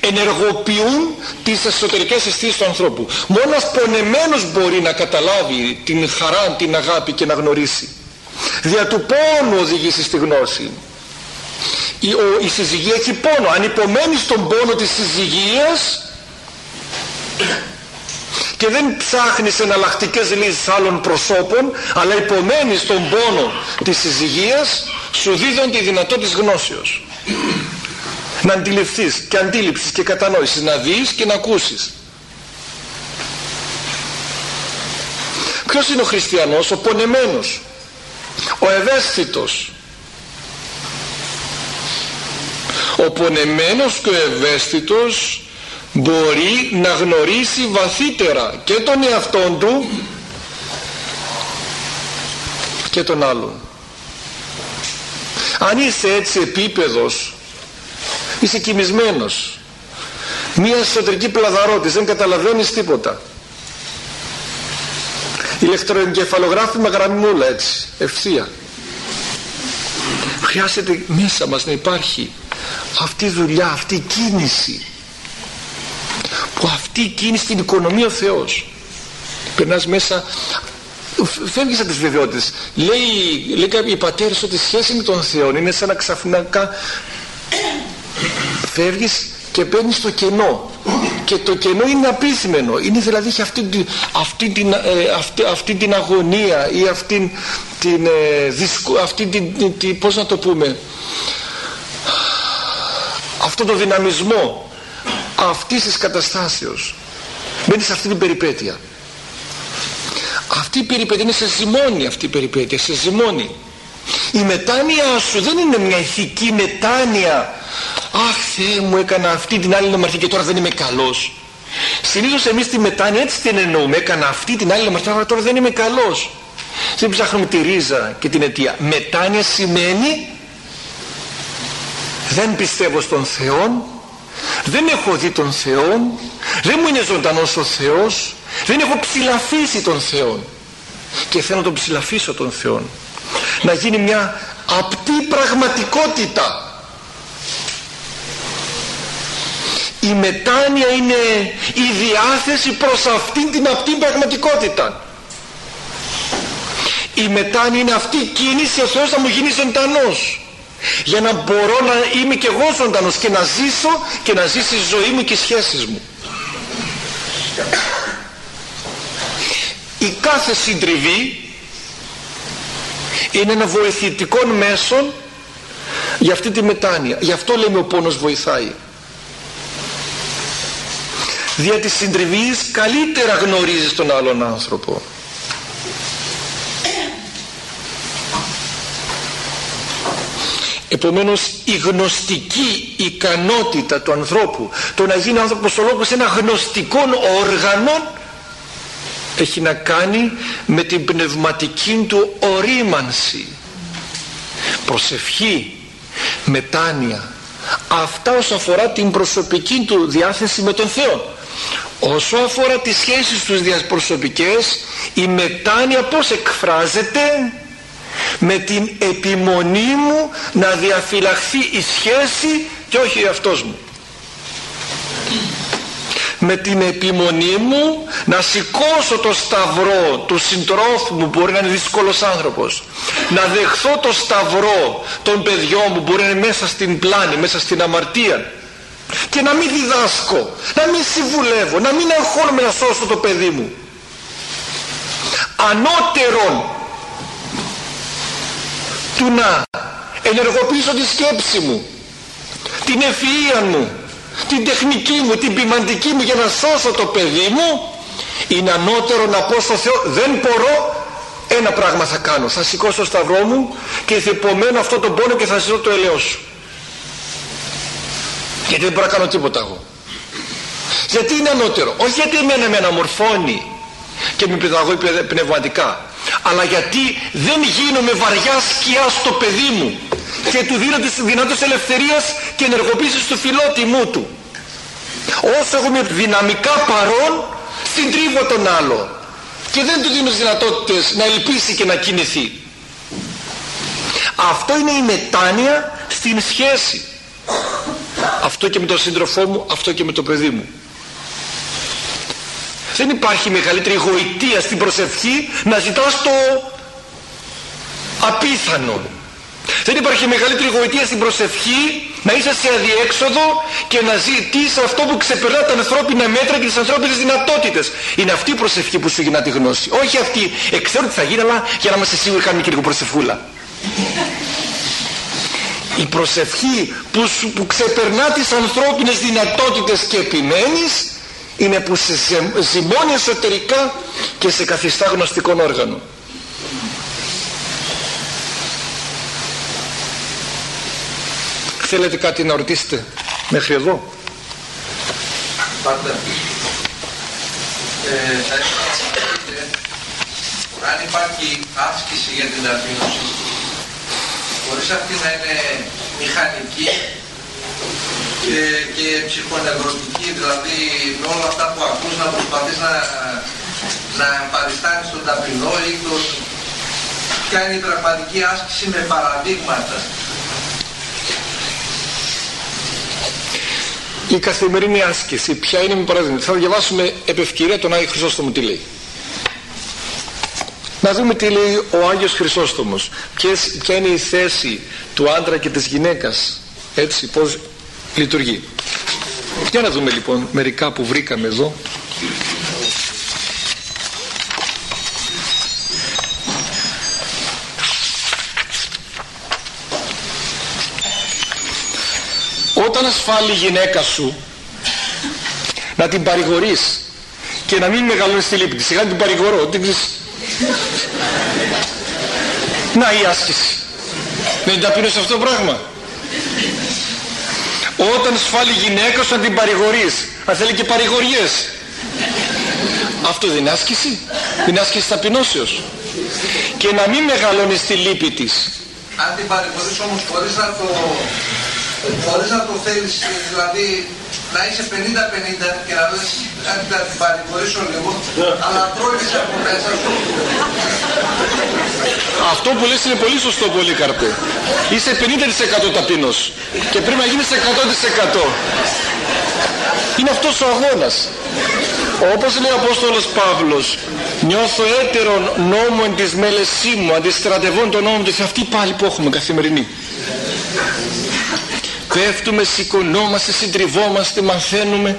ενεργοποιούν τις εσωτερικές αισθήσεις του ανθρώπου. Μόνος ένας πονεμένος μπορεί να καταλάβει την χαρά, την αγάπη και να γνωρίσει. Δια του πόνου οδηγήσει στη γνώση. Η, ο, η συζυγία έχει πόνο. Αν υπομένεις τον πόνο της συζυγίας και δεν ψάχνεις εναλλακτικές λύσεις άλλων προσώπων αλλά υπομένεις τον πόνο της συζυγίας σου δίδουν τη δυνατότητα της γνώσεως. Να αντιληφθείς και αντίληψης και κατανόησης να δεις και να ακούσεις. Ποιος είναι ο χριστιανός; Ο πονεμένος. Ο ευαίσθητος. Ο πονεμένος και ο ευαίσθητος μπορεί να γνωρίσει βαθύτερα και τον εαυτόν του και τον άλλον. Αν είσαι έτσι επίπεδος είσαι κοιμισμένος. Μία εσωτερική πλαδαρότης δεν καταλαβαίνεις τίποτα. Ηλεκτροεγκεφαλογράφη με γραμμούλα έτσι ευθεία. Χρειάζεται μέσα μας να υπάρχει αυτή η δουλειά, αυτή η κίνηση που αυτή η κίνηση την οικονομία ο Θεός. Περνάς μέσα φεύγεις από τις βεβαιότητες. Λέει, λέει κάποιοι πατέρες ότι η σχέση με τον Θεό είναι σαν να ξαφνικά φεύγεις και μπαίνει στο κενό και το κενό είναι απίθυμενο. Είναι δηλαδή έχει αυτή, αυτή, την, ε, αυτή, αυτή την αγωνία ή αυτή την, ε, αυτή την, την, πώς να το πούμε αυτό το δυναμισμό αυτής της καταστάσεως. Μπαίνεις σε αυτή την περιπέτεια. Αυτή η περιπέτεια είναι σε ζυμώνει αυτή η περιπέτεια σε ζυμώνει. Η μετάνοια σου δεν είναι μια ηθική μετάνοια. Αχ Θεέ μου έκανα αυτή την άλλη αμαρτία και τώρα δεν είμαι καλός. Συνήθως εμείς τη μετάνοια έτσι την εννοούμε. Έκανα αυτή την άλλη αμαρτία τώρα δεν είμαι καλός. Δεν ψάχνουμε τη ρίζα και την αιτία. Μετάνοια σημαίνει δεν πιστεύω στον Θεό δεν έχω δει τον Θεό δεν μου είναι ζωντανός ο Θεός. Δεν έχω ψηλαφίσει τον Θεό και θέλω να τον ψηλαφίσω τον Θεό να γίνει μια απτή πραγματικότητα. Η μετάνοια είναι η διάθεση προς αυτήν την απτή πραγματικότητα. Η μετάνοια είναι αυτή η κίνηση ο Θεός να μου γίνει ζωντανός για να μπορώ να είμαι και εγώ ζωντανός και να ζήσω και να ζήσει η ζωή μου και οι σχέσεις μου. Η κάθε συντριβή είναι ένα βοηθητικό μέσο για αυτή τη μετάνοια. Γι' αυτό λέμε ο πόνος βοηθάει. Δια της συντριβής καλύτερα γνωρίζεις τον άλλον άνθρωπο Επομένως η γνωστική ικανότητα του ανθρώπου το να γίνει ο άνθρωπος ολόκληρος ένα γνωστικό όργανο έχει να κάνει με την πνευματική του ορίμανση. Προσευχή μετάνοια. Αυτά όσο αφορά την προσωπική του διάθεση με τον Θεό. Όσο αφορά τις σχέσεις τους διαπροσωπικές η μετάνοια πως εκφράζεται; Με την επιμονή μου να διαφυλαχθεί η σχέση και όχι αυτός μου. Με την επιμονή μου να σηκώσω το σταυρό του συντρόφου μου μπορεί να είναι δύσκολος άνθρωπος. Να δεχθώ το σταυρό των παιδιών μου μπορεί να είναι μέσα στην πλάνη, μέσα στην αμαρτία. Και να μην διδάσκω, να μην συμβουλεύω, να μην αγχώνομαι να σώσω το παιδί μου. Ανώτερον του να ενεργοποιήσω τη σκέψη μου, την ευφυΐα μου, την τεχνική μου, την ποιμαντική μου για να σώσω το παιδί μου είναι ανώτερο να πω στο Θεό δεν μπορώ ένα πράγμα θα κάνω. Θα σηκώσω το σταυρό μου και θα υπομένω αυτό το πόνο και θα ζητώ το ελαιό σου γιατί δεν μπορώ να κάνω τίποτα εγώ. Γιατί είναι ανώτερο. Όχι γιατί εμένα με αναμορφώνει και με παιδαγωγεί πνευματικά αλλά γιατί δεν γίνομαι βαριά σκιά στο παιδί μου και του δίνω τις δυνατότητες ελευθερίας και ενεργοποίησης του φιλότιμού του. Όσο έχουμε δυναμικά παρόν συντρίβω τον άλλο και δεν του δίνω τις δυνατότητες να ελπίσει και να κινηθεί. Αυτό είναι η μετάνοια στην σχέση. Αυτό και με τον σύντροφό μου αυτό και με το παιδί μου δεν υπάρχει μεγαλύτερη γοητεία στην προσευχή να ζητάς το απίθανο δεν υπάρχει μεγαλύτερη γοητεία στην προσευχή να είσαι σε αδιέξοδο και να ζητείς αυτό που ξεπερνά τα ανθρώπινα μέτρα και τις ανθρώπινες δυνατότητες. Είναι αυτή η προσευχή που σου γεννά τη γνώση. Όχι αυτή, εξέρω τι θα γίνει, αλλά για να είμαστε σίγουροι κάνουμε και λίγο προσευχούλα. Η προσευχή που, σου, που ξεπερνά τις ανθρώπινες δυνατότητες και επιμένεις είναι που σε ζυμώνει εσωτερικά και σε καθιστά γνωστικό όργανο. Θέλετε κάτι να ρωτήσετε μέχρι εδώ; Πάντα. Ε, αν υπάρχει άσκηση για την ταπείνωση, χωρίς αυτή να είναι μηχανική; Και, και ψυχονευρωτική, δηλαδή με όλα αυτά που ακούς να προσπαθείς να, να παριστάνεις τον ταπεινό ή τον... Ποια είναι η πραγματική άσκηση με παραδείγματα. Η καθημερινή άσκηση ποια είναι με παράδειγμα θα διαβάσουμε επ' ευκαιρία τον Άγιο Χρυσόστομο τι λέει. Να δούμε τι λέει ο Άγιος Χρυσόστομος. Ποιες, ποια είναι η θέση του άντρα και της γυναίκας. Έτσι πως λειτουργεί. Για να δούμε λοιπόν μερικά που βρήκαμε εδώ. Όταν ασφάλει η γυναίκα σου να την παρηγορείς και να μην μεγαλώνεις τη λύπη της. Σιγά την παρηγορώ την να η άσκηση. Δεν είναι ταπεινός αυτό το πράγμα όταν ασφάλει η γυναίκα σου να την παρηγορείς. Αν θέλει και παρηγοριές. Αυτό δεν είναι άσκηση. Δεν είναι άσκηση ταπεινώσεως. Και να μην μεγαλώνεις τη λύπη της. Αν την παρηγορείς όμως χωρίς να το χωρίς να το θέλεις, δηλαδή να είσαι 50-50 και να λες κάτι να την παρηγορήσω λίγο, αλλά τρώγεις από μέσα σου. Αυτό που λες είναι πολύ σωστό πολύ καρπέ. Είσαι 50% ταπεινός και πρέπει να γίνεις 100%. Είναι αυτός ο αγώνας. Όπως λέει ο Απόστολος Παύλος, νιώθω έτερον νόμο εν της μέλεσή μου, αντιστρατευών τον νόμο του, αυτή πάλι που έχουμε καθημερινή πέφτουμε, σηκωνόμαστε, συντριβόμαστε, μαθαίνουμε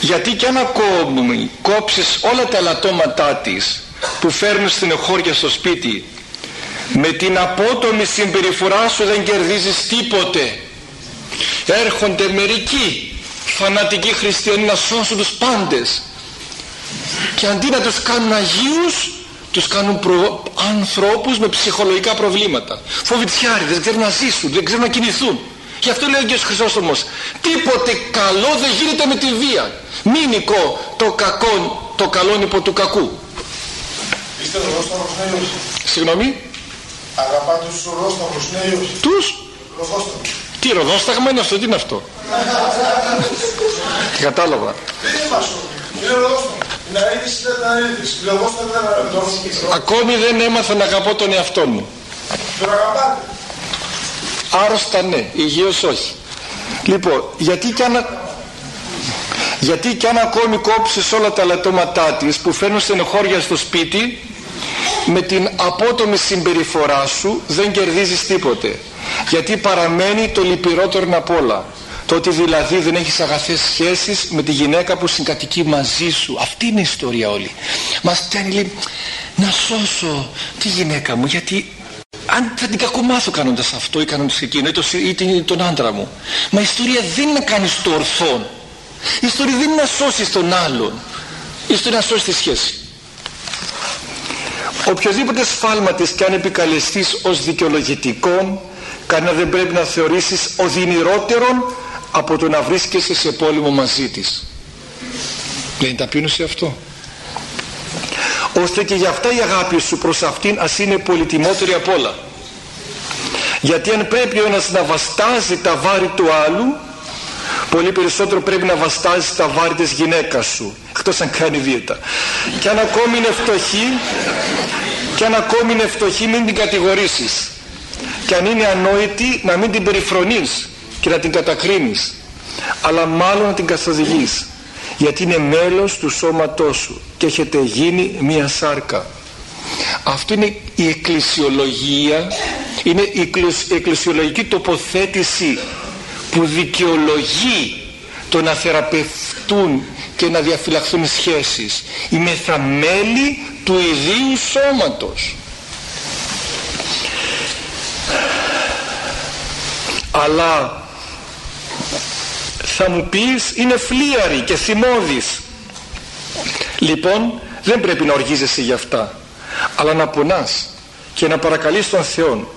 γιατί κι αν ακόμη κόψεις όλα τα λατώματά της που φέρνουν στην εχώρια στο σπίτι με την απότομη συμπεριφορά σου δεν κερδίζεις τίποτε. Έρχονται μερικοί φανατικοί χριστιανοί να σώσουν τους πάντες. Και αντί να τους κάνουν Αγίους τους κάνουν προ... ανθρώπους με ψυχολογικά προβλήματα. Φοβητσιάροι, δεν ξέρουν να ζήσουν δεν ξέρουν να κινηθούν γι' αυτό λέει ο κ. Χρυσόστομος τίποτε καλό δεν γίνεται με τη βία μην νικό το κακό το καλό υπό του κακού Είστε ροδόσταμος νέος Συγγνώμη Αγαπάτε τους ροδόσταμους νέους Τους; Ροδόσταμος Τι ροδόσταγμα είναι αυτό, τι είναι αυτό; Κατάλαβα Δεν είναι μασό Είναι ροδόσταμος είναι αίτηση δεν είναι αίτηση. Λογόσταμο δεν Ακόμη δεν έμαθα να αγαπώ τον εαυτό μου. Τον αγαπάτε. Άρρωστα ναι, υγιώς όχι. Λοιπόν, γιατί κι αν, γιατί κι αν ακόμη κόψεις όλα τα λατώματά της που φέρνουν στενοχώρια στο σπίτι, με την απότομη συμπεριφορά σου δεν κερδίζεις τίποτε. Γιατί παραμένει το λυπηρότερο απ' όλα. Το ότι δηλαδή δεν έχεις αγαθές σχέσεις με τη γυναίκα που συγκατοικεί μαζί σου. Αυτή είναι η ιστορία όλη. Μας πιάνει λέει να σώσω τη γυναίκα μου γιατί αν θα την κακομάθω κάνοντας αυτό ή κάνοντας εκείνο ή, το, ή τον άντρα μου. Μα η ιστορία δεν είναι να κάνεις το ορθόν. Η ιστορία δεν είναι να σώσεις τον άλλον. Η ιστορία είναι να σώσεις τη σχέση. Οποιοδήποτε σφάλμα της και αν επικαλεστείς ως δικαιολογητικό κανένα δεν πρέπει να θεωρήσεις οδυνηρότερον από το να βρίσκεσαι σε πόλεμο μαζί της. Δεν ταπείνωση αυτό; Ώστε και γι' αυτά η αγάπη σου προς αυτήν ας είναι πολυτιμότερη απ' όλα. Γιατί αν πρέπει ο ένας να βαστάζει τα βάρη του άλλου πολύ περισσότερο πρέπει να βαστάζει τα βάρη της γυναίκας σου εκτός αν κάνει δίαιτα. Και αν ακόμη είναι φτωχή και αν ακόμη είναι φτωχή μην την κατηγορήσεις. Και αν είναι ανόητη να μην την περιφρονείς και να την κατακρίνεις αλλά μάλλον να την καθοδηγείς γιατί είναι μέλος του σώματός σου και έχετε γίνει μία σάρκα. Αυτό είναι η εκκλησιολογία είναι η εκκλησιολογική τοποθέτηση που δικαιολογεί το να θεραπευτούν και να διαφυλαχθούν σχέσεις. Είμαι θα μέλη του ιδίου σώματος. Αλλά θα μου πεις είναι φλίαρη και θυμώδης λοιπόν δεν πρέπει να οργίζεσαι γι' αυτά αλλά να πονάς και να παρακαλείς τον Θεό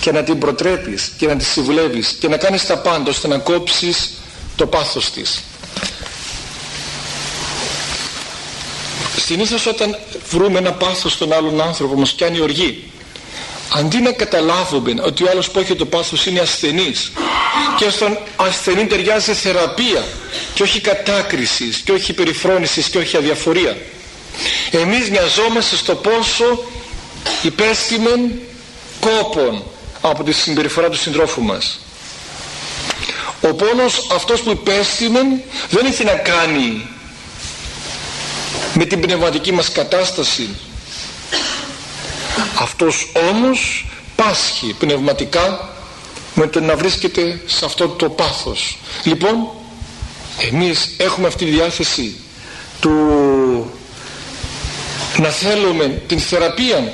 και να την προτρέπεις και να τη συμβουλεύεις και να κάνεις τα πάντα ώστε να κόψεις το πάθος της. Συνήθως όταν βρούμε ένα πάθος στον άλλον άνθρωπο μας κάνει οργή αντί να καταλάβουμε ότι ο άλλος που έχει το πάθος είναι ασθενής και στον ασθενή ταιριάζει θεραπεία και όχι κατάκρισης και όχι περιφρόνησης και όχι αδιαφορία. Εμείς νοιαζόμαστε στο πόσο υπέστημεν κόπον από τη συμπεριφορά του συντρόφου μας. Ο πόνος αυτός που υπέστημεν δεν έχει να κάνει με την πνευματική μας κατάσταση αυτός όμως πάσχει πνευματικά με το να βρίσκεται σε αυτό το πάθος. Λοιπόν εμείς έχουμε αυτή τη διάθεση του να θέλουμε την θεραπεία.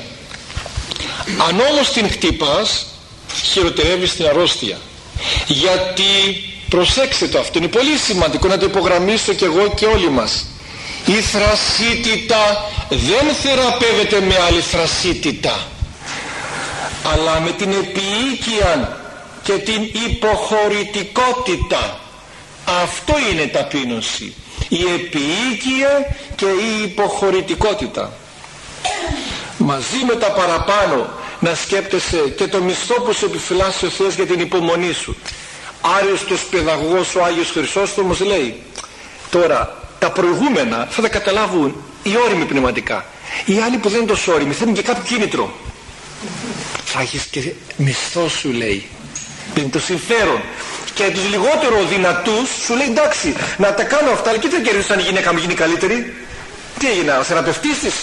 Αν όμως την χτύπας χειροτερεύεις την αρρώστια. Γιατί προσέξτε το αυτό είναι πολύ σημαντικό να το υπογραμμίσω και εγώ και όλοι μας η θρασίτητα δεν θεραπεύεται με άλλη θρασίτητα αλλά με την επίοικια και την υποχωρητικότητα. Αυτό είναι ταπείνωση. Η επίοικια και η υποχωρητικότητα. Μαζί με τα παραπάνω να σκέπτεσαι και το μισθό που σου επιφυλάσσει ο Θεός για την υπομονή σου. Άρρωστος παιδαγωγός ο Άγιος Χρυσόστομος λέει τώρα τα προηγούμενα θα τα καταλάβουν οι όριμοι πνευματικά. Οι άλλοι που δεν είναι τόσο όριμοι θέλουν και κάποιο κίνητρο. Θα έχεις και μισθό σου λέει. Είναι το συμφέρον. Και τους λιγότερο δυνατούς σου λέει εντάξει να τα κάνω αυτά αλλά και δεν κερδίσω αν η γυναίκα μου γίνει καλύτερη. Τι έγινε ο θεραπευτής της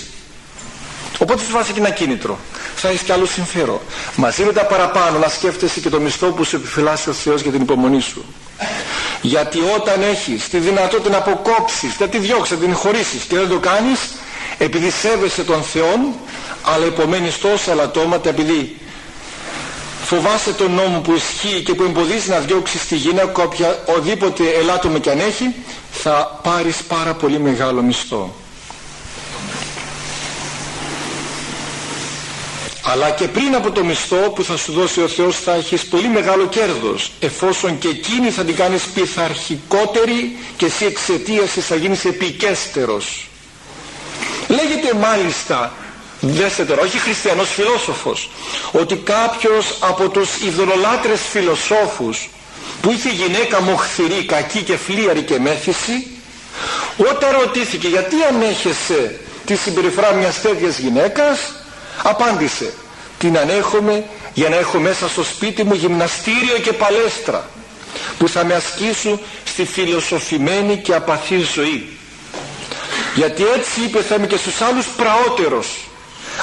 οπότε σου βάζει και ένα κίνητρο. Θα έχεις και άλλο συμφέρον. Μαζί με τα παραπάνω να σκέφτεσαι και το μισθό που σου επιφυλάσσει ο Θεός για την υπομονή σου γιατί όταν έχεις τη δυνατότητα να αποκόψεις δεν τη διώξεις, δεν την χωρίσεις και δεν το κάνεις επειδή σέβεσαι τον Θεό αλλά υπομένεις τόσα λατώματα επειδή φοβάσαι τον νόμο που ισχύει και που εμποδίζει να διώξεις τη γυναίκα όποια οδήποτε ελάττωμα και αν έχει θα πάρεις πάρα πολύ μεγάλο μισθό αλλά και πριν από το μισθό που θα σου δώσει ο Θεός θα έχεις πολύ μεγάλο κέρδος εφόσον και εκείνη θα την κάνεις πειθαρχικότερη και εσύ εξαιτία θα γίνεις επικέστερος. Λέγεται μάλιστα δέστε τώρα όχι χριστιανός φιλόσοφος ότι κάποιος από τους ειδωλολάτρες φιλοσόφους που είχε γυναίκα μοχθηρή, κακή και φλίαρη και μέθηση όταν ρωτήθηκε γιατί ανέχεσαι τη συμπεριφορά μιας τέτοιας γυναίκας απάντησε την ανέχομαι για να έχω μέσα στο σπίτι μου γυμναστήριο και παλέστρα που θα με ασκήσουν στη φιλοσοφημένη και απαθή ζωή. Γιατί έτσι είπε θα είμαι και στους άλλους πραότερος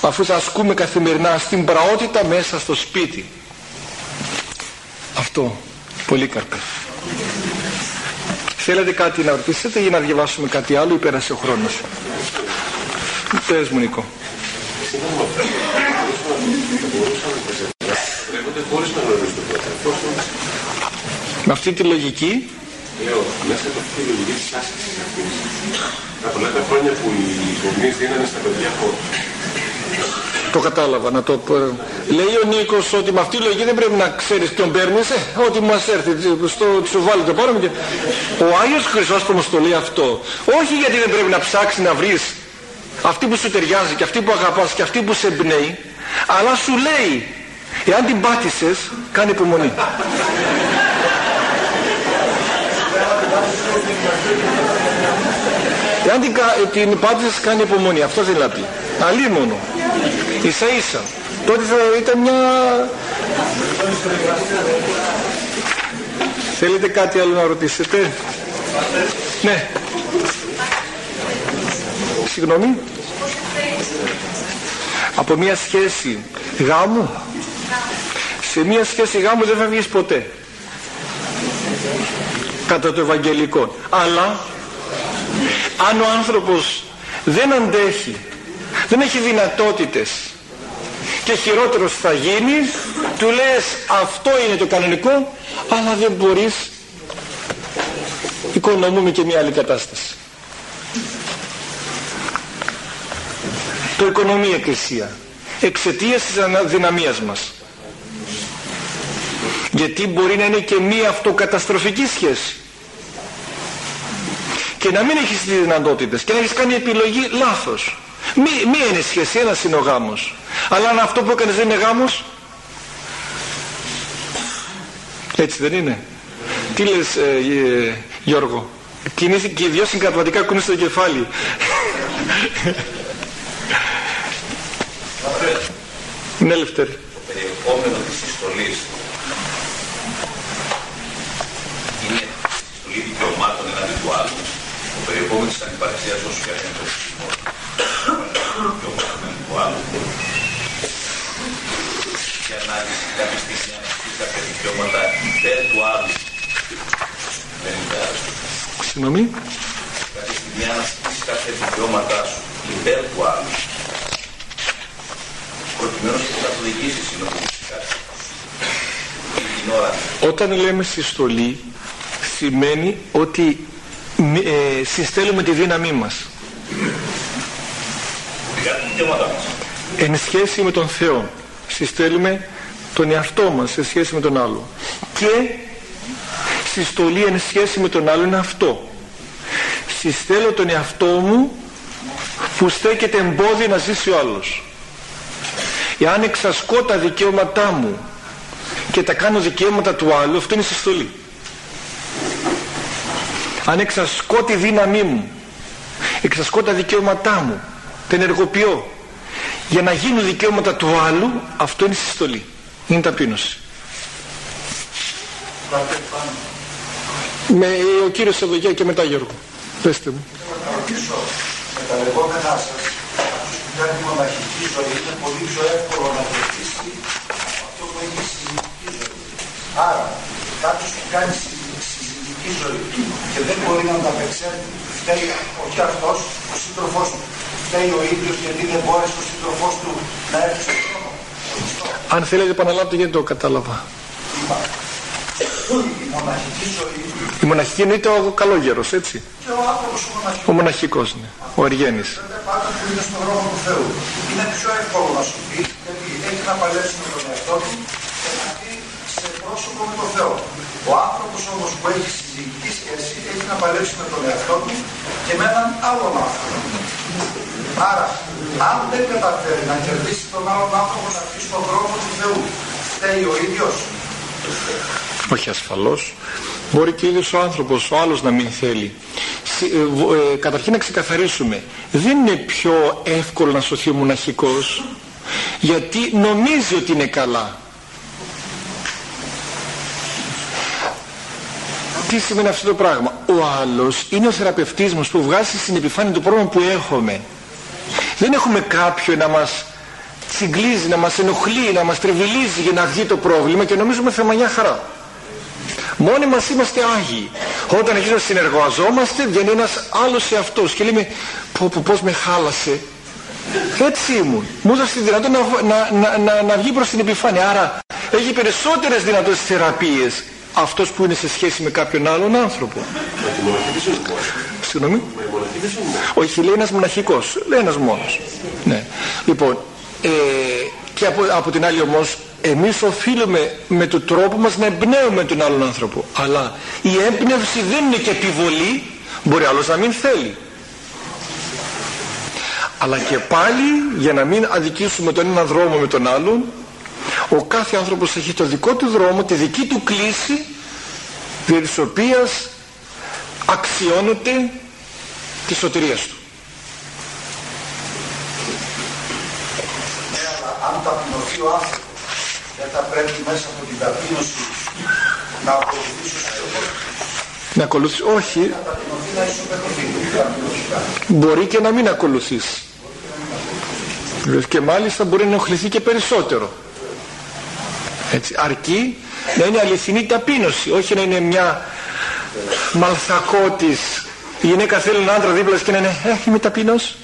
αφού θα ασκούμε καθημερινά στην πραότητα μέσα στο σπίτι αυτό πολύ καρπές. Θέλετε κάτι να ρωτήσετε ή να διαβάσουμε κάτι άλλο ή πέρασε ο χρόνος; Πες μου Νίκο με αυτή τη λογική Λέω, μέσα από αυτή τη λογική της άσκησης αυτής, τα πολλά τα χρόνια που οι γονείς δίνανε στα παιδιά χώρο. Το κατάλαβα να το πω. Λέει ο Νίκος ότι με αυτή τη λογική δεν πρέπει να ξέρεις ποιον παίρνεις, ε, ό,τι μας έρθει, στο, σου βάλει το πάρουμε και... Ο Άγιος Χρυσόστομος το λέει αυτό. Όχι γιατί δεν πρέπει να ψάξεις να βρεις αυτή που σου ταιριάζει και αυτή που αγαπάς και αυτή που σε εμπνέει, αλλά σου λέει, εάν την πάτησες, κάνει υπομονή. Εάν την, την πάτησες κάνει υπομονή. Αυτό δεν να πει. Αλλή μόνο. Ίσα ίσα. Τότε θα ήταν μια... Θέλετε κάτι άλλο να ρωτήσετε; Ναι. Συγγνώμη. Από μια σχέση γάμου. Σε μια σχέση γάμου δεν θα βγεις ποτέ. Κατά το Ευαγγελικό. Αλλά αν ο άνθρωπος δεν αντέχει δεν έχει δυνατότητες και χειρότερος θα γίνει του λες αυτό είναι το κανονικό αλλά δεν μπορείς οικονομούμε και μια άλλη κατάσταση το οικονομεί η Εκκλησία. Εξαιτίας της αδυναμίας μας. Γιατί μπορεί να είναι και μια αυτοκαταστροφική σχέση. Και να μην έχεις τις δυνατότητες και να έχεις κάνει επιλογή λάθος. Μία είναι σχέση, ένας είναι ο γάμος. Αλλά αν αυτό που έκανες δεν είναι γάμος έτσι δεν είναι. Τι λες ε, ε, Γιώργο; Κινήθη, και οι δυο συγκατβατικά κουνείς το κεφάλι Ναι Λευτέρη Το περιεχόμενο της συστολής είναι η συστολή δικαιωμάτων εναντί του άλλου. Περιεχόμενος της αντιπαραξίας όσο και αν είναι το φυσικό του άλλου. Για να κάποια στιγμή αναπτύξει κάποια δικαιώματα υπέρ του άλλου. Δεν είναι Συγγνώμη. Κάποια στιγμή αναπτύξει κάποια δικαιώματά σου υπέρ του άλλου προκειμένου και θα το διοικήσεις κάτι Όταν λέμε συστολή σημαίνει ότι ε, συστέλουμε τη δύναμή μας. Εν σχέση με τον Θεό συστέλουμε τον εαυτό μας σε σχέση με τον άλλο. Και συστολή εν σχέση με τον άλλο είναι αυτό. Συστέλω τον εαυτό μου που στέκεται εμπόδιο να ζήσει ο άλλος εάν εξασκώ τα δικαιώματά μου και τα κάνω δικαιώματα του άλλου αυτό είναι συστολή αν εξασκώ τη δύναμή μου εξασκώ τα δικαιώματά μου τα ενεργοποιώ για να γίνουν δικαιώματα του άλλου αυτό είναι συστολή είναι ταπείνωση. Με ο κύριος Σεδογιά και μετά Γιώργο. Πέστε μου. Με τα λεγόμενά σας κάνει μοναχική ζωή είναι πολύ πιο εύκολο να βοηθήσει αυτό που έχει συζητική ζωή άρα κάποιος που κάνει συζητική ζωή και δεν μπορεί να ανταπεξέλθει φταίει όχι αυτός ο σύντροφός του φταίει ο ίδιος γιατί δεν μπόρεσε ο σύντροφός του να έρθει στον δρόμο. Αν θέλετε επαναλάβετε γιατί το κατάλαβα. Η μοναχική ζωή. Η μοναχική εννοείται ο καλόγερος, έτσι. Και ο άνθρωπος ο μοναχικός. Ο μοναχικός, ναι. Ο Αργένης. Πάντα που είναι στον δρόμο του Θεού. Είναι πιο εύκολο να σου πει γιατί έχει να παλέψει με τον εαυτό του και να πει σε πρόσωπο με τον Θεό. Ο άνθρωπος όμως που έχει συζυγική σχέση έχει να παλέψει με τον εαυτό του και με έναν άλλον άνθρωπο. Άρα, αν δεν καταφέρει να κερδίσει τον άλλον άνθρωπο να πει στον δρόμο του Θεού, φταίει ο ίδιος; Όχι ασφαλώς. Μπορεί και ο ίδιος ο άνθρωπος, ο άλλος να μην θέλει. Ε, ε, καταρχήν να ξεκαθαρίσουμε. Δεν είναι πιο εύκολο να σωθεί ο μοναχικός γιατί νομίζει ότι είναι καλά τι σημαίνει αυτό το πράγμα; Ο άλλος είναι ο θεραπευτής μας που βγάζει στην επιφάνεια το πρόβλημα που έχουμε δεν έχουμε κάποιον να μας συγκλίζει, να μας ενοχλεί, να μας τρεβιλίζει για να βγει το πρόβλημα και νομίζουμε θα μια χαρά. Μόνοι μας είμαστε Άγιοι. Όταν αρχίζουμε να συνεργαζόμαστε βγαίνει ένας άλλος σε αυτός και λέμε πω, πω, πώς με χάλασε. Έτσι ήμουν. Μου έδωσε τη δυνατότητα να, να, να, να, βγει προς την επιφάνεια. Άρα έχει περισσότερες δυνατότητες θεραπείες αυτός που είναι σε σχέση με κάποιον άλλον άνθρωπο. Συγγνώμη. Όχι, λέει ένας μοναχικός. Λέει ένας μόνος. Ναι. Λοιπόν, ε, και από, από την άλλη όμως εμείς οφείλουμε με τον τρόπο μας να εμπνέουμε τον άλλον άνθρωπο. Αλλά η έμπνευση δεν είναι και επιβολή μπορεί άλλος να μην θέλει. Αλλά και πάλι για να μην αδικήσουμε τον έναν δρόμο με τον άλλον ο κάθε άνθρωπος έχει το δικό του δρόμο τη δική του κλίση δια της οποίας αξιώνεται τη σωτηρίας του. Αν ταπεινωθεί ο άνθρωπος δεν θα πρέπει μέσα από την ταπείνωση να ακολουθήσει να ακολουθήσει, όχι. Μπορεί και να μην ακολουθήσει. Και μάλιστα μπορεί να ενοχληθεί και περισσότερο. Έτσι, αρκεί να είναι αληθινή ταπείνωση, όχι να είναι μια μαλθακότης. Η γυναίκα θέλει έναν άντρα δίπλα και να είναι «Ε, είμαι ταπείνος».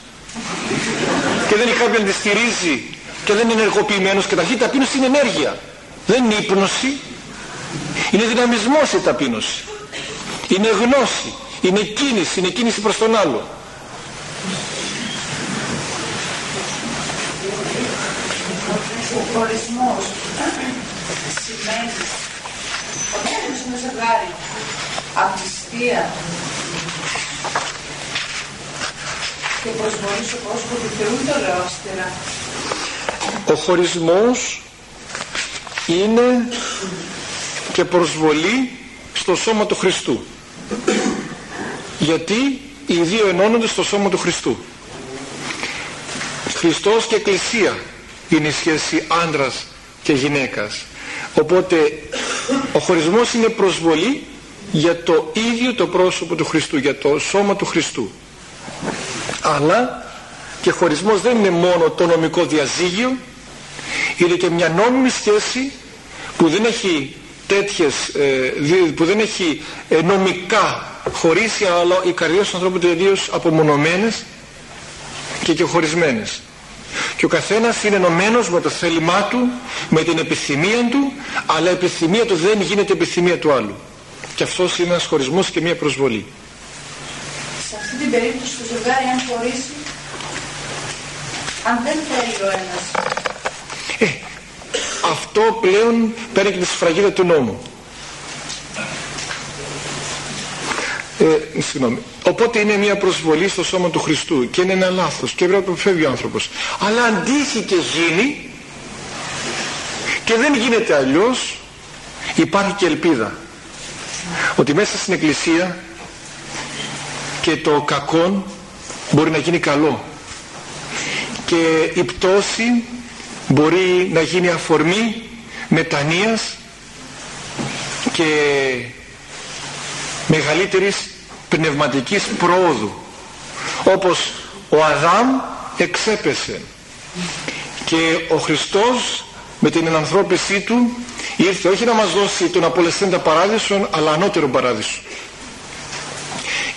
Και δεν έχει κάποιον να τη στηρίζει και δεν είναι ενεργοποιημένος και η ταπείνωση είναι ενέργεια. Δεν είναι ύπνωση είναι δυναμισμός η ταπείνωση. Είναι γνώση είναι κίνηση, είναι κίνηση προς τον άλλο. Ο χωρισμός σημαίνει ότι είναι ζευγάρι απιστία και προσβολή στο πρόσωπο του Θεού το λέω ο χωρισμός είναι και προσβολή στο σώμα του Χριστού. Γιατί οι δύο ενώνονται στο σώμα του Χριστού. Χριστός και Εκκλησία είναι η σχέση άντρας και γυναίκας. Οπότε ο χωρισμός είναι προσβολή για το ίδιο το πρόσωπο του Χριστού για το σώμα του Χριστού. Αλλά και χωρισμός δεν είναι μόνο το νομικό διαζύγιο είναι και μια νόμιμη σχέση που δεν έχει τέτοιες ε, που δεν έχει ε, νομικά χωρίσει αλλά οι καρδιές του ανθρώπους τελείως απομονωμένες και και χωρισμένες. Και ο καθένας είναι ενωμένος με το θέλημά του με την επιθυμία του αλλά η επιθυμία του δεν γίνεται επιθυμία του άλλου. Και αυτός είναι ένας χωρισμός και μια προσβολή. Σε αυτή την περίπτωση το ζευγάρι αν χωρίσει αν δεν θέλει ο ένας ε, αυτό πλέον παίρνει και τη σφραγίδα του νόμου. Ε, συγγνώμη. Οπότε είναι μια προσβολή στο σώμα του Χριστού και είναι ένα λάθος και πρέπει να φεύγει ο άνθρωπος. Αλλά αντίχει και γίνει και δεν γίνεται αλλιώς υπάρχει και ελπίδα ότι μέσα στην Εκκλησία και το κακό μπορεί να γίνει καλό και η πτώση μπορεί να γίνει αφορμή μετανοίας και μεγαλύτερης πνευματικής πρόοδου όπως ο Αδάμ εξέπεσε. Και ο Χριστός με την ενανθρώπισή του ήρθε όχι να μας δώσει τον απολεσθέντα παράδεισο αλλά ανώτερο παράδεισο.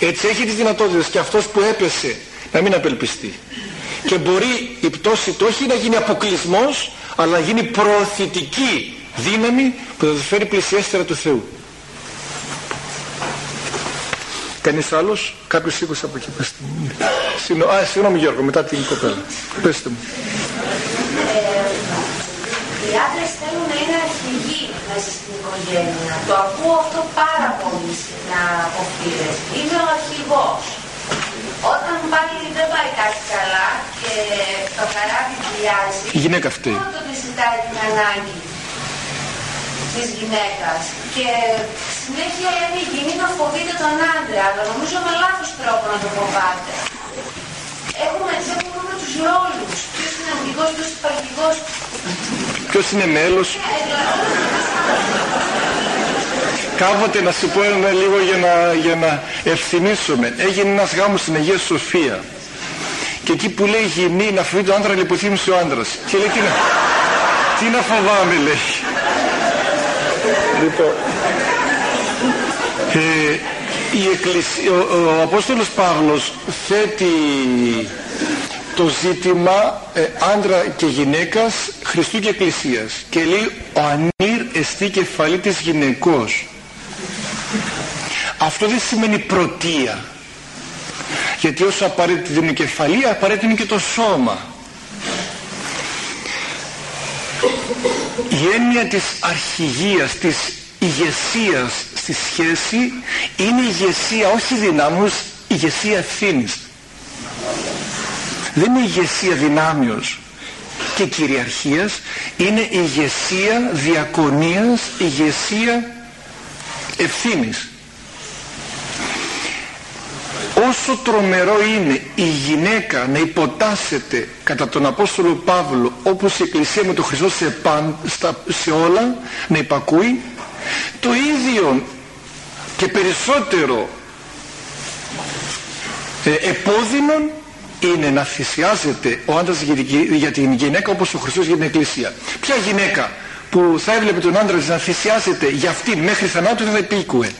Έτσι έχει τις δυνατότητες και αυτός που έπεσε να μην απελπιστεί και μπορεί η πτώση του όχι να γίνει αποκλεισμός, αλλά να γίνει προωθητική δύναμη που θα τους φέρει πλησιέστερα του Θεού Κανείς άλλος, κάποιος σήκωσε από εκεί, πέστε μου. Α, συγγνώμη Γιώργο, μετά την κοπέλα. Πέστε μου. Ε, οι άντρες θέλουν να είναι αρχηγοί μέσα στην οικογένεια. Το ακούω αυτό πάρα πολύ συχνά από φίλες. Είμαι ο αρχηγός. Όταν πάλι δεν πάει κάτι καλά και το καράβι βιάζει, η γυναίκα αυτή. Μόνο τότε ζητάει την ανάγκη της γυναίκας και συνέχεια λένε η γυνή να φοβείται τον άντρα, αλλά νομίζω με λάθος τρόπο να το φοβάται. Έχουμε, δεν μπορούμε τους ρόλους. Ποιος είναι αρχηγός, ποιος είναι αρχηγός. Ποιος είναι μέλος. Ε, Κάποτε να σου πω ένα λίγο για να, για να ευθυμίσουμε. Έγινε ένας γάμος στην Αγία Σοφία. Και εκεί που λέει γυνή να φοβεί τον άντρα λιποθύμησε ο άντρας και λέει τι να, τι να φοβάμαι λέει. Λοιπόν ε, η Εκκλησία, ο, ο Απόστολος Παύλος θέτει το ζήτημα ε, άντρα και γυναίκας Χριστού και Εκκλησίας. Και λέει ο ανήρ εστί κεφαλή της γυναικός αυτό δεν σημαίνει πρωτεία. Γιατί όσο απαραίτητη είναι η κεφαλή απαραίτητο είναι και το σώμα. Η έννοια της αρχηγίας της ηγεσίας στη σχέση είναι ηγεσία όχι δυνάμους ηγεσία ευθύνης δεν είναι ηγεσία δυνάμεως και κυριαρχίας είναι ηγεσία διακονίας ηγεσία ευθύνης. Όσο τρομερό είναι η γυναίκα να υποτάσσεται κατά τον Απόστολο Παύλο όπως η Εκκλησία με τον Χριστό σε, παν, στα, σε όλα να υπακούει το ίδιο και περισσότερο ε, επώδυνον είναι να θυσιάζεται ο άντρας για την γυναίκα όπως ο Χριστός για την Εκκλησία. Ποια γυναίκα που θα έβλεπε τον άντρα να θυσιάζεται για αυτήν μέχρι θανάτου δεν θα υπήκουε.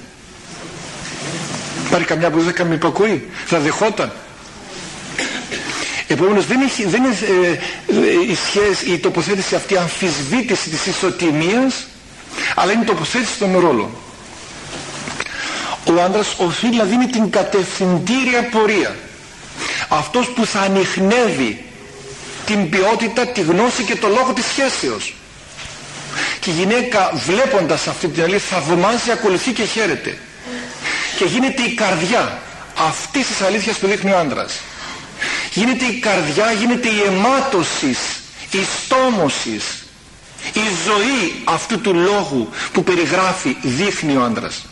Υπάρχει καμιά που δεν θα υπακούει, θα δεχόταν. Επομένως δεν, έχει, δεν είναι ε, ε, η, σχέση, η τοποθέτηση αυτή αμφισβήτηση της ισοτιμίας αλλά είναι η τοποθέτηση των ρόλων. Ο άντρας οφείλει να δίνει την κατευθυντήρια πορεία αυτός που θα ανοιχνεύει την ποιότητα, τη γνώση και το λόγο της σχέσεως. Και η γυναίκα βλέποντας αυτή την αλήθεια θαυμάζει, ακολουθεί και χαίρεται. Και γίνεται η καρδιά αυτής της αλήθειας που δείχνει ο άντρας. Γίνεται η καρδιά, γίνεται η αιμάτωση η στόμωσης η ζωή αυτού του λόγου που περιγράφει δείχνει ο άντρας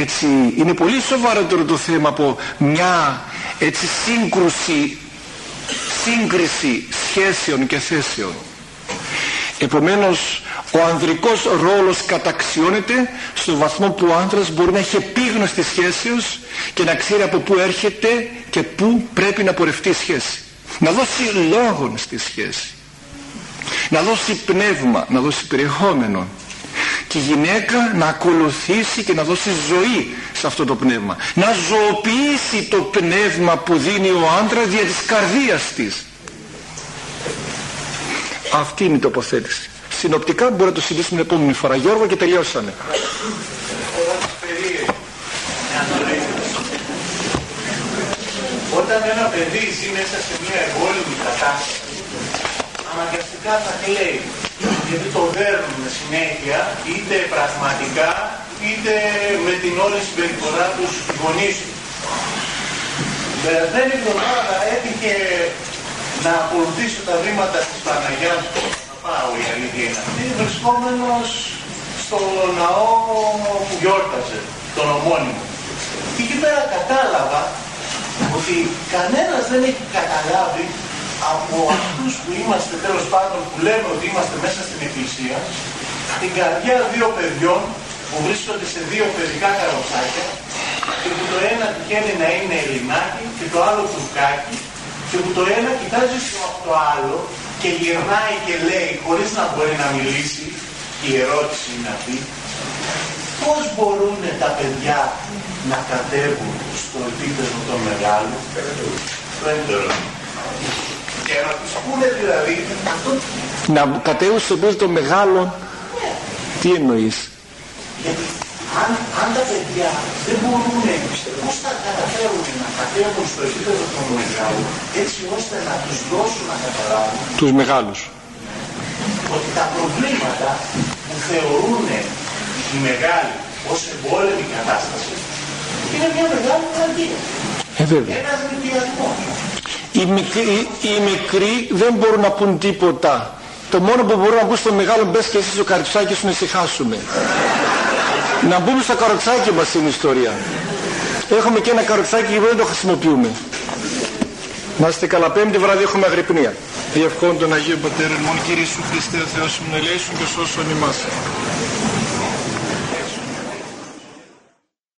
έτσι είναι πολύ σοβαρότερο το θέμα από μια έτσι σύγκρουση σύγκριση σχέσεων και θέσεων. Επομένως ο ανδρικός ρόλος καταξιώνεται στο βαθμό που ο άντρας μπορεί να έχει επίγνωση της σχέσεως και να ξέρει από πού έρχεται και πού πρέπει να πορευτεί η σχέση. Να δώσει λόγον στη σχέση. Να δώσει πνεύμα, να δώσει περιεχόμενο και η γυναίκα να ακολουθήσει και να δώσει ζωή σε αυτό το πνεύμα. Να ζωοποιήσει το πνεύμα που δίνει ο άντρας δια της καρδίας της. Αυτή είναι η τοποθέτηση. Συνοπτικά μπορεί να το συζητήσουμε την επόμενη φορά. Γιώργο και τελειώσανε. Όταν ένα παιδί ζει μέσα σε μια εμπόλεμη κατάσταση αναγκαστικά θα κλαίει γιατί το δέρνουν συνέχεια είτε πραγματικά είτε με την όλη συμπεριφορά τους γονείς τους. Περασμένη εβδομάδα έτυχε να ακολουθήσω τα βήματα της Παναγιάς να πάω η αλήθεια είναι αυτή, βρισκόμενος στο ναό που γιόρταζε, τον ομόνιμο. Και εκεί πέρα κατάλαβα ότι κανένας δεν έχει καταλάβει από αυτούς που είμαστε τέλος πάντων που λέμε ότι είμαστε μέσα στην Εκκλησία την καρδιά δύο παιδιών που βρίσκονται σε δύο παιδικά καροτσάκια και που το ένα τυχαίνει να είναι Ελληνάκι και το άλλο Τουρκάκι και που το ένα κοιτάζει στο το άλλο και γυρνάει και λέει χωρίς να μπορεί να μιλήσει η ερώτηση είναι αυτή πώς μπορούν τα παιδιά να κατέβουν στο επίπεδο των μεγάλων; Το και να τους πούνε δηλαδή αυτό... Να κατέβουν στο επίπεδο των μεγάλων. Τι εννοείς; Γιατί αν, αν τα παιδιά δεν μπορούν, πώς θα καταφέρουν να κατέβουν στο επίπεδο των μεγάλων, έτσι ώστε να τους δώσουν να καταλάβουν. Τους μεγάλους. Ότι τα προβλήματα που θεωρούν οι μεγάλοι ως εμπόλεμη κατάσταση είναι μια μεγάλη τραγία. Ε, βέβαια. Ένας νικιασμός. Οι μικροί, οι μικροί δεν μπορούν να πούν τίποτα. Το μόνο που μπορούν να πούν στο μεγάλο μπες και εσύ στο καροτσάκι σου να ησυχάσουμε. να μπούμε στο καροτσάκι μας είναι η ιστορία. Έχουμε και ένα καροτσάκι και δεν το χρησιμοποιούμε. Να είστε καλά πέμπτη βράδυ έχουμε αγρυπνία. Διευχών τον Αγίο Πατέρα, μόνο Κύριε Σου Χριστέ, Θεός μου ελέησον και σώσον ημάς.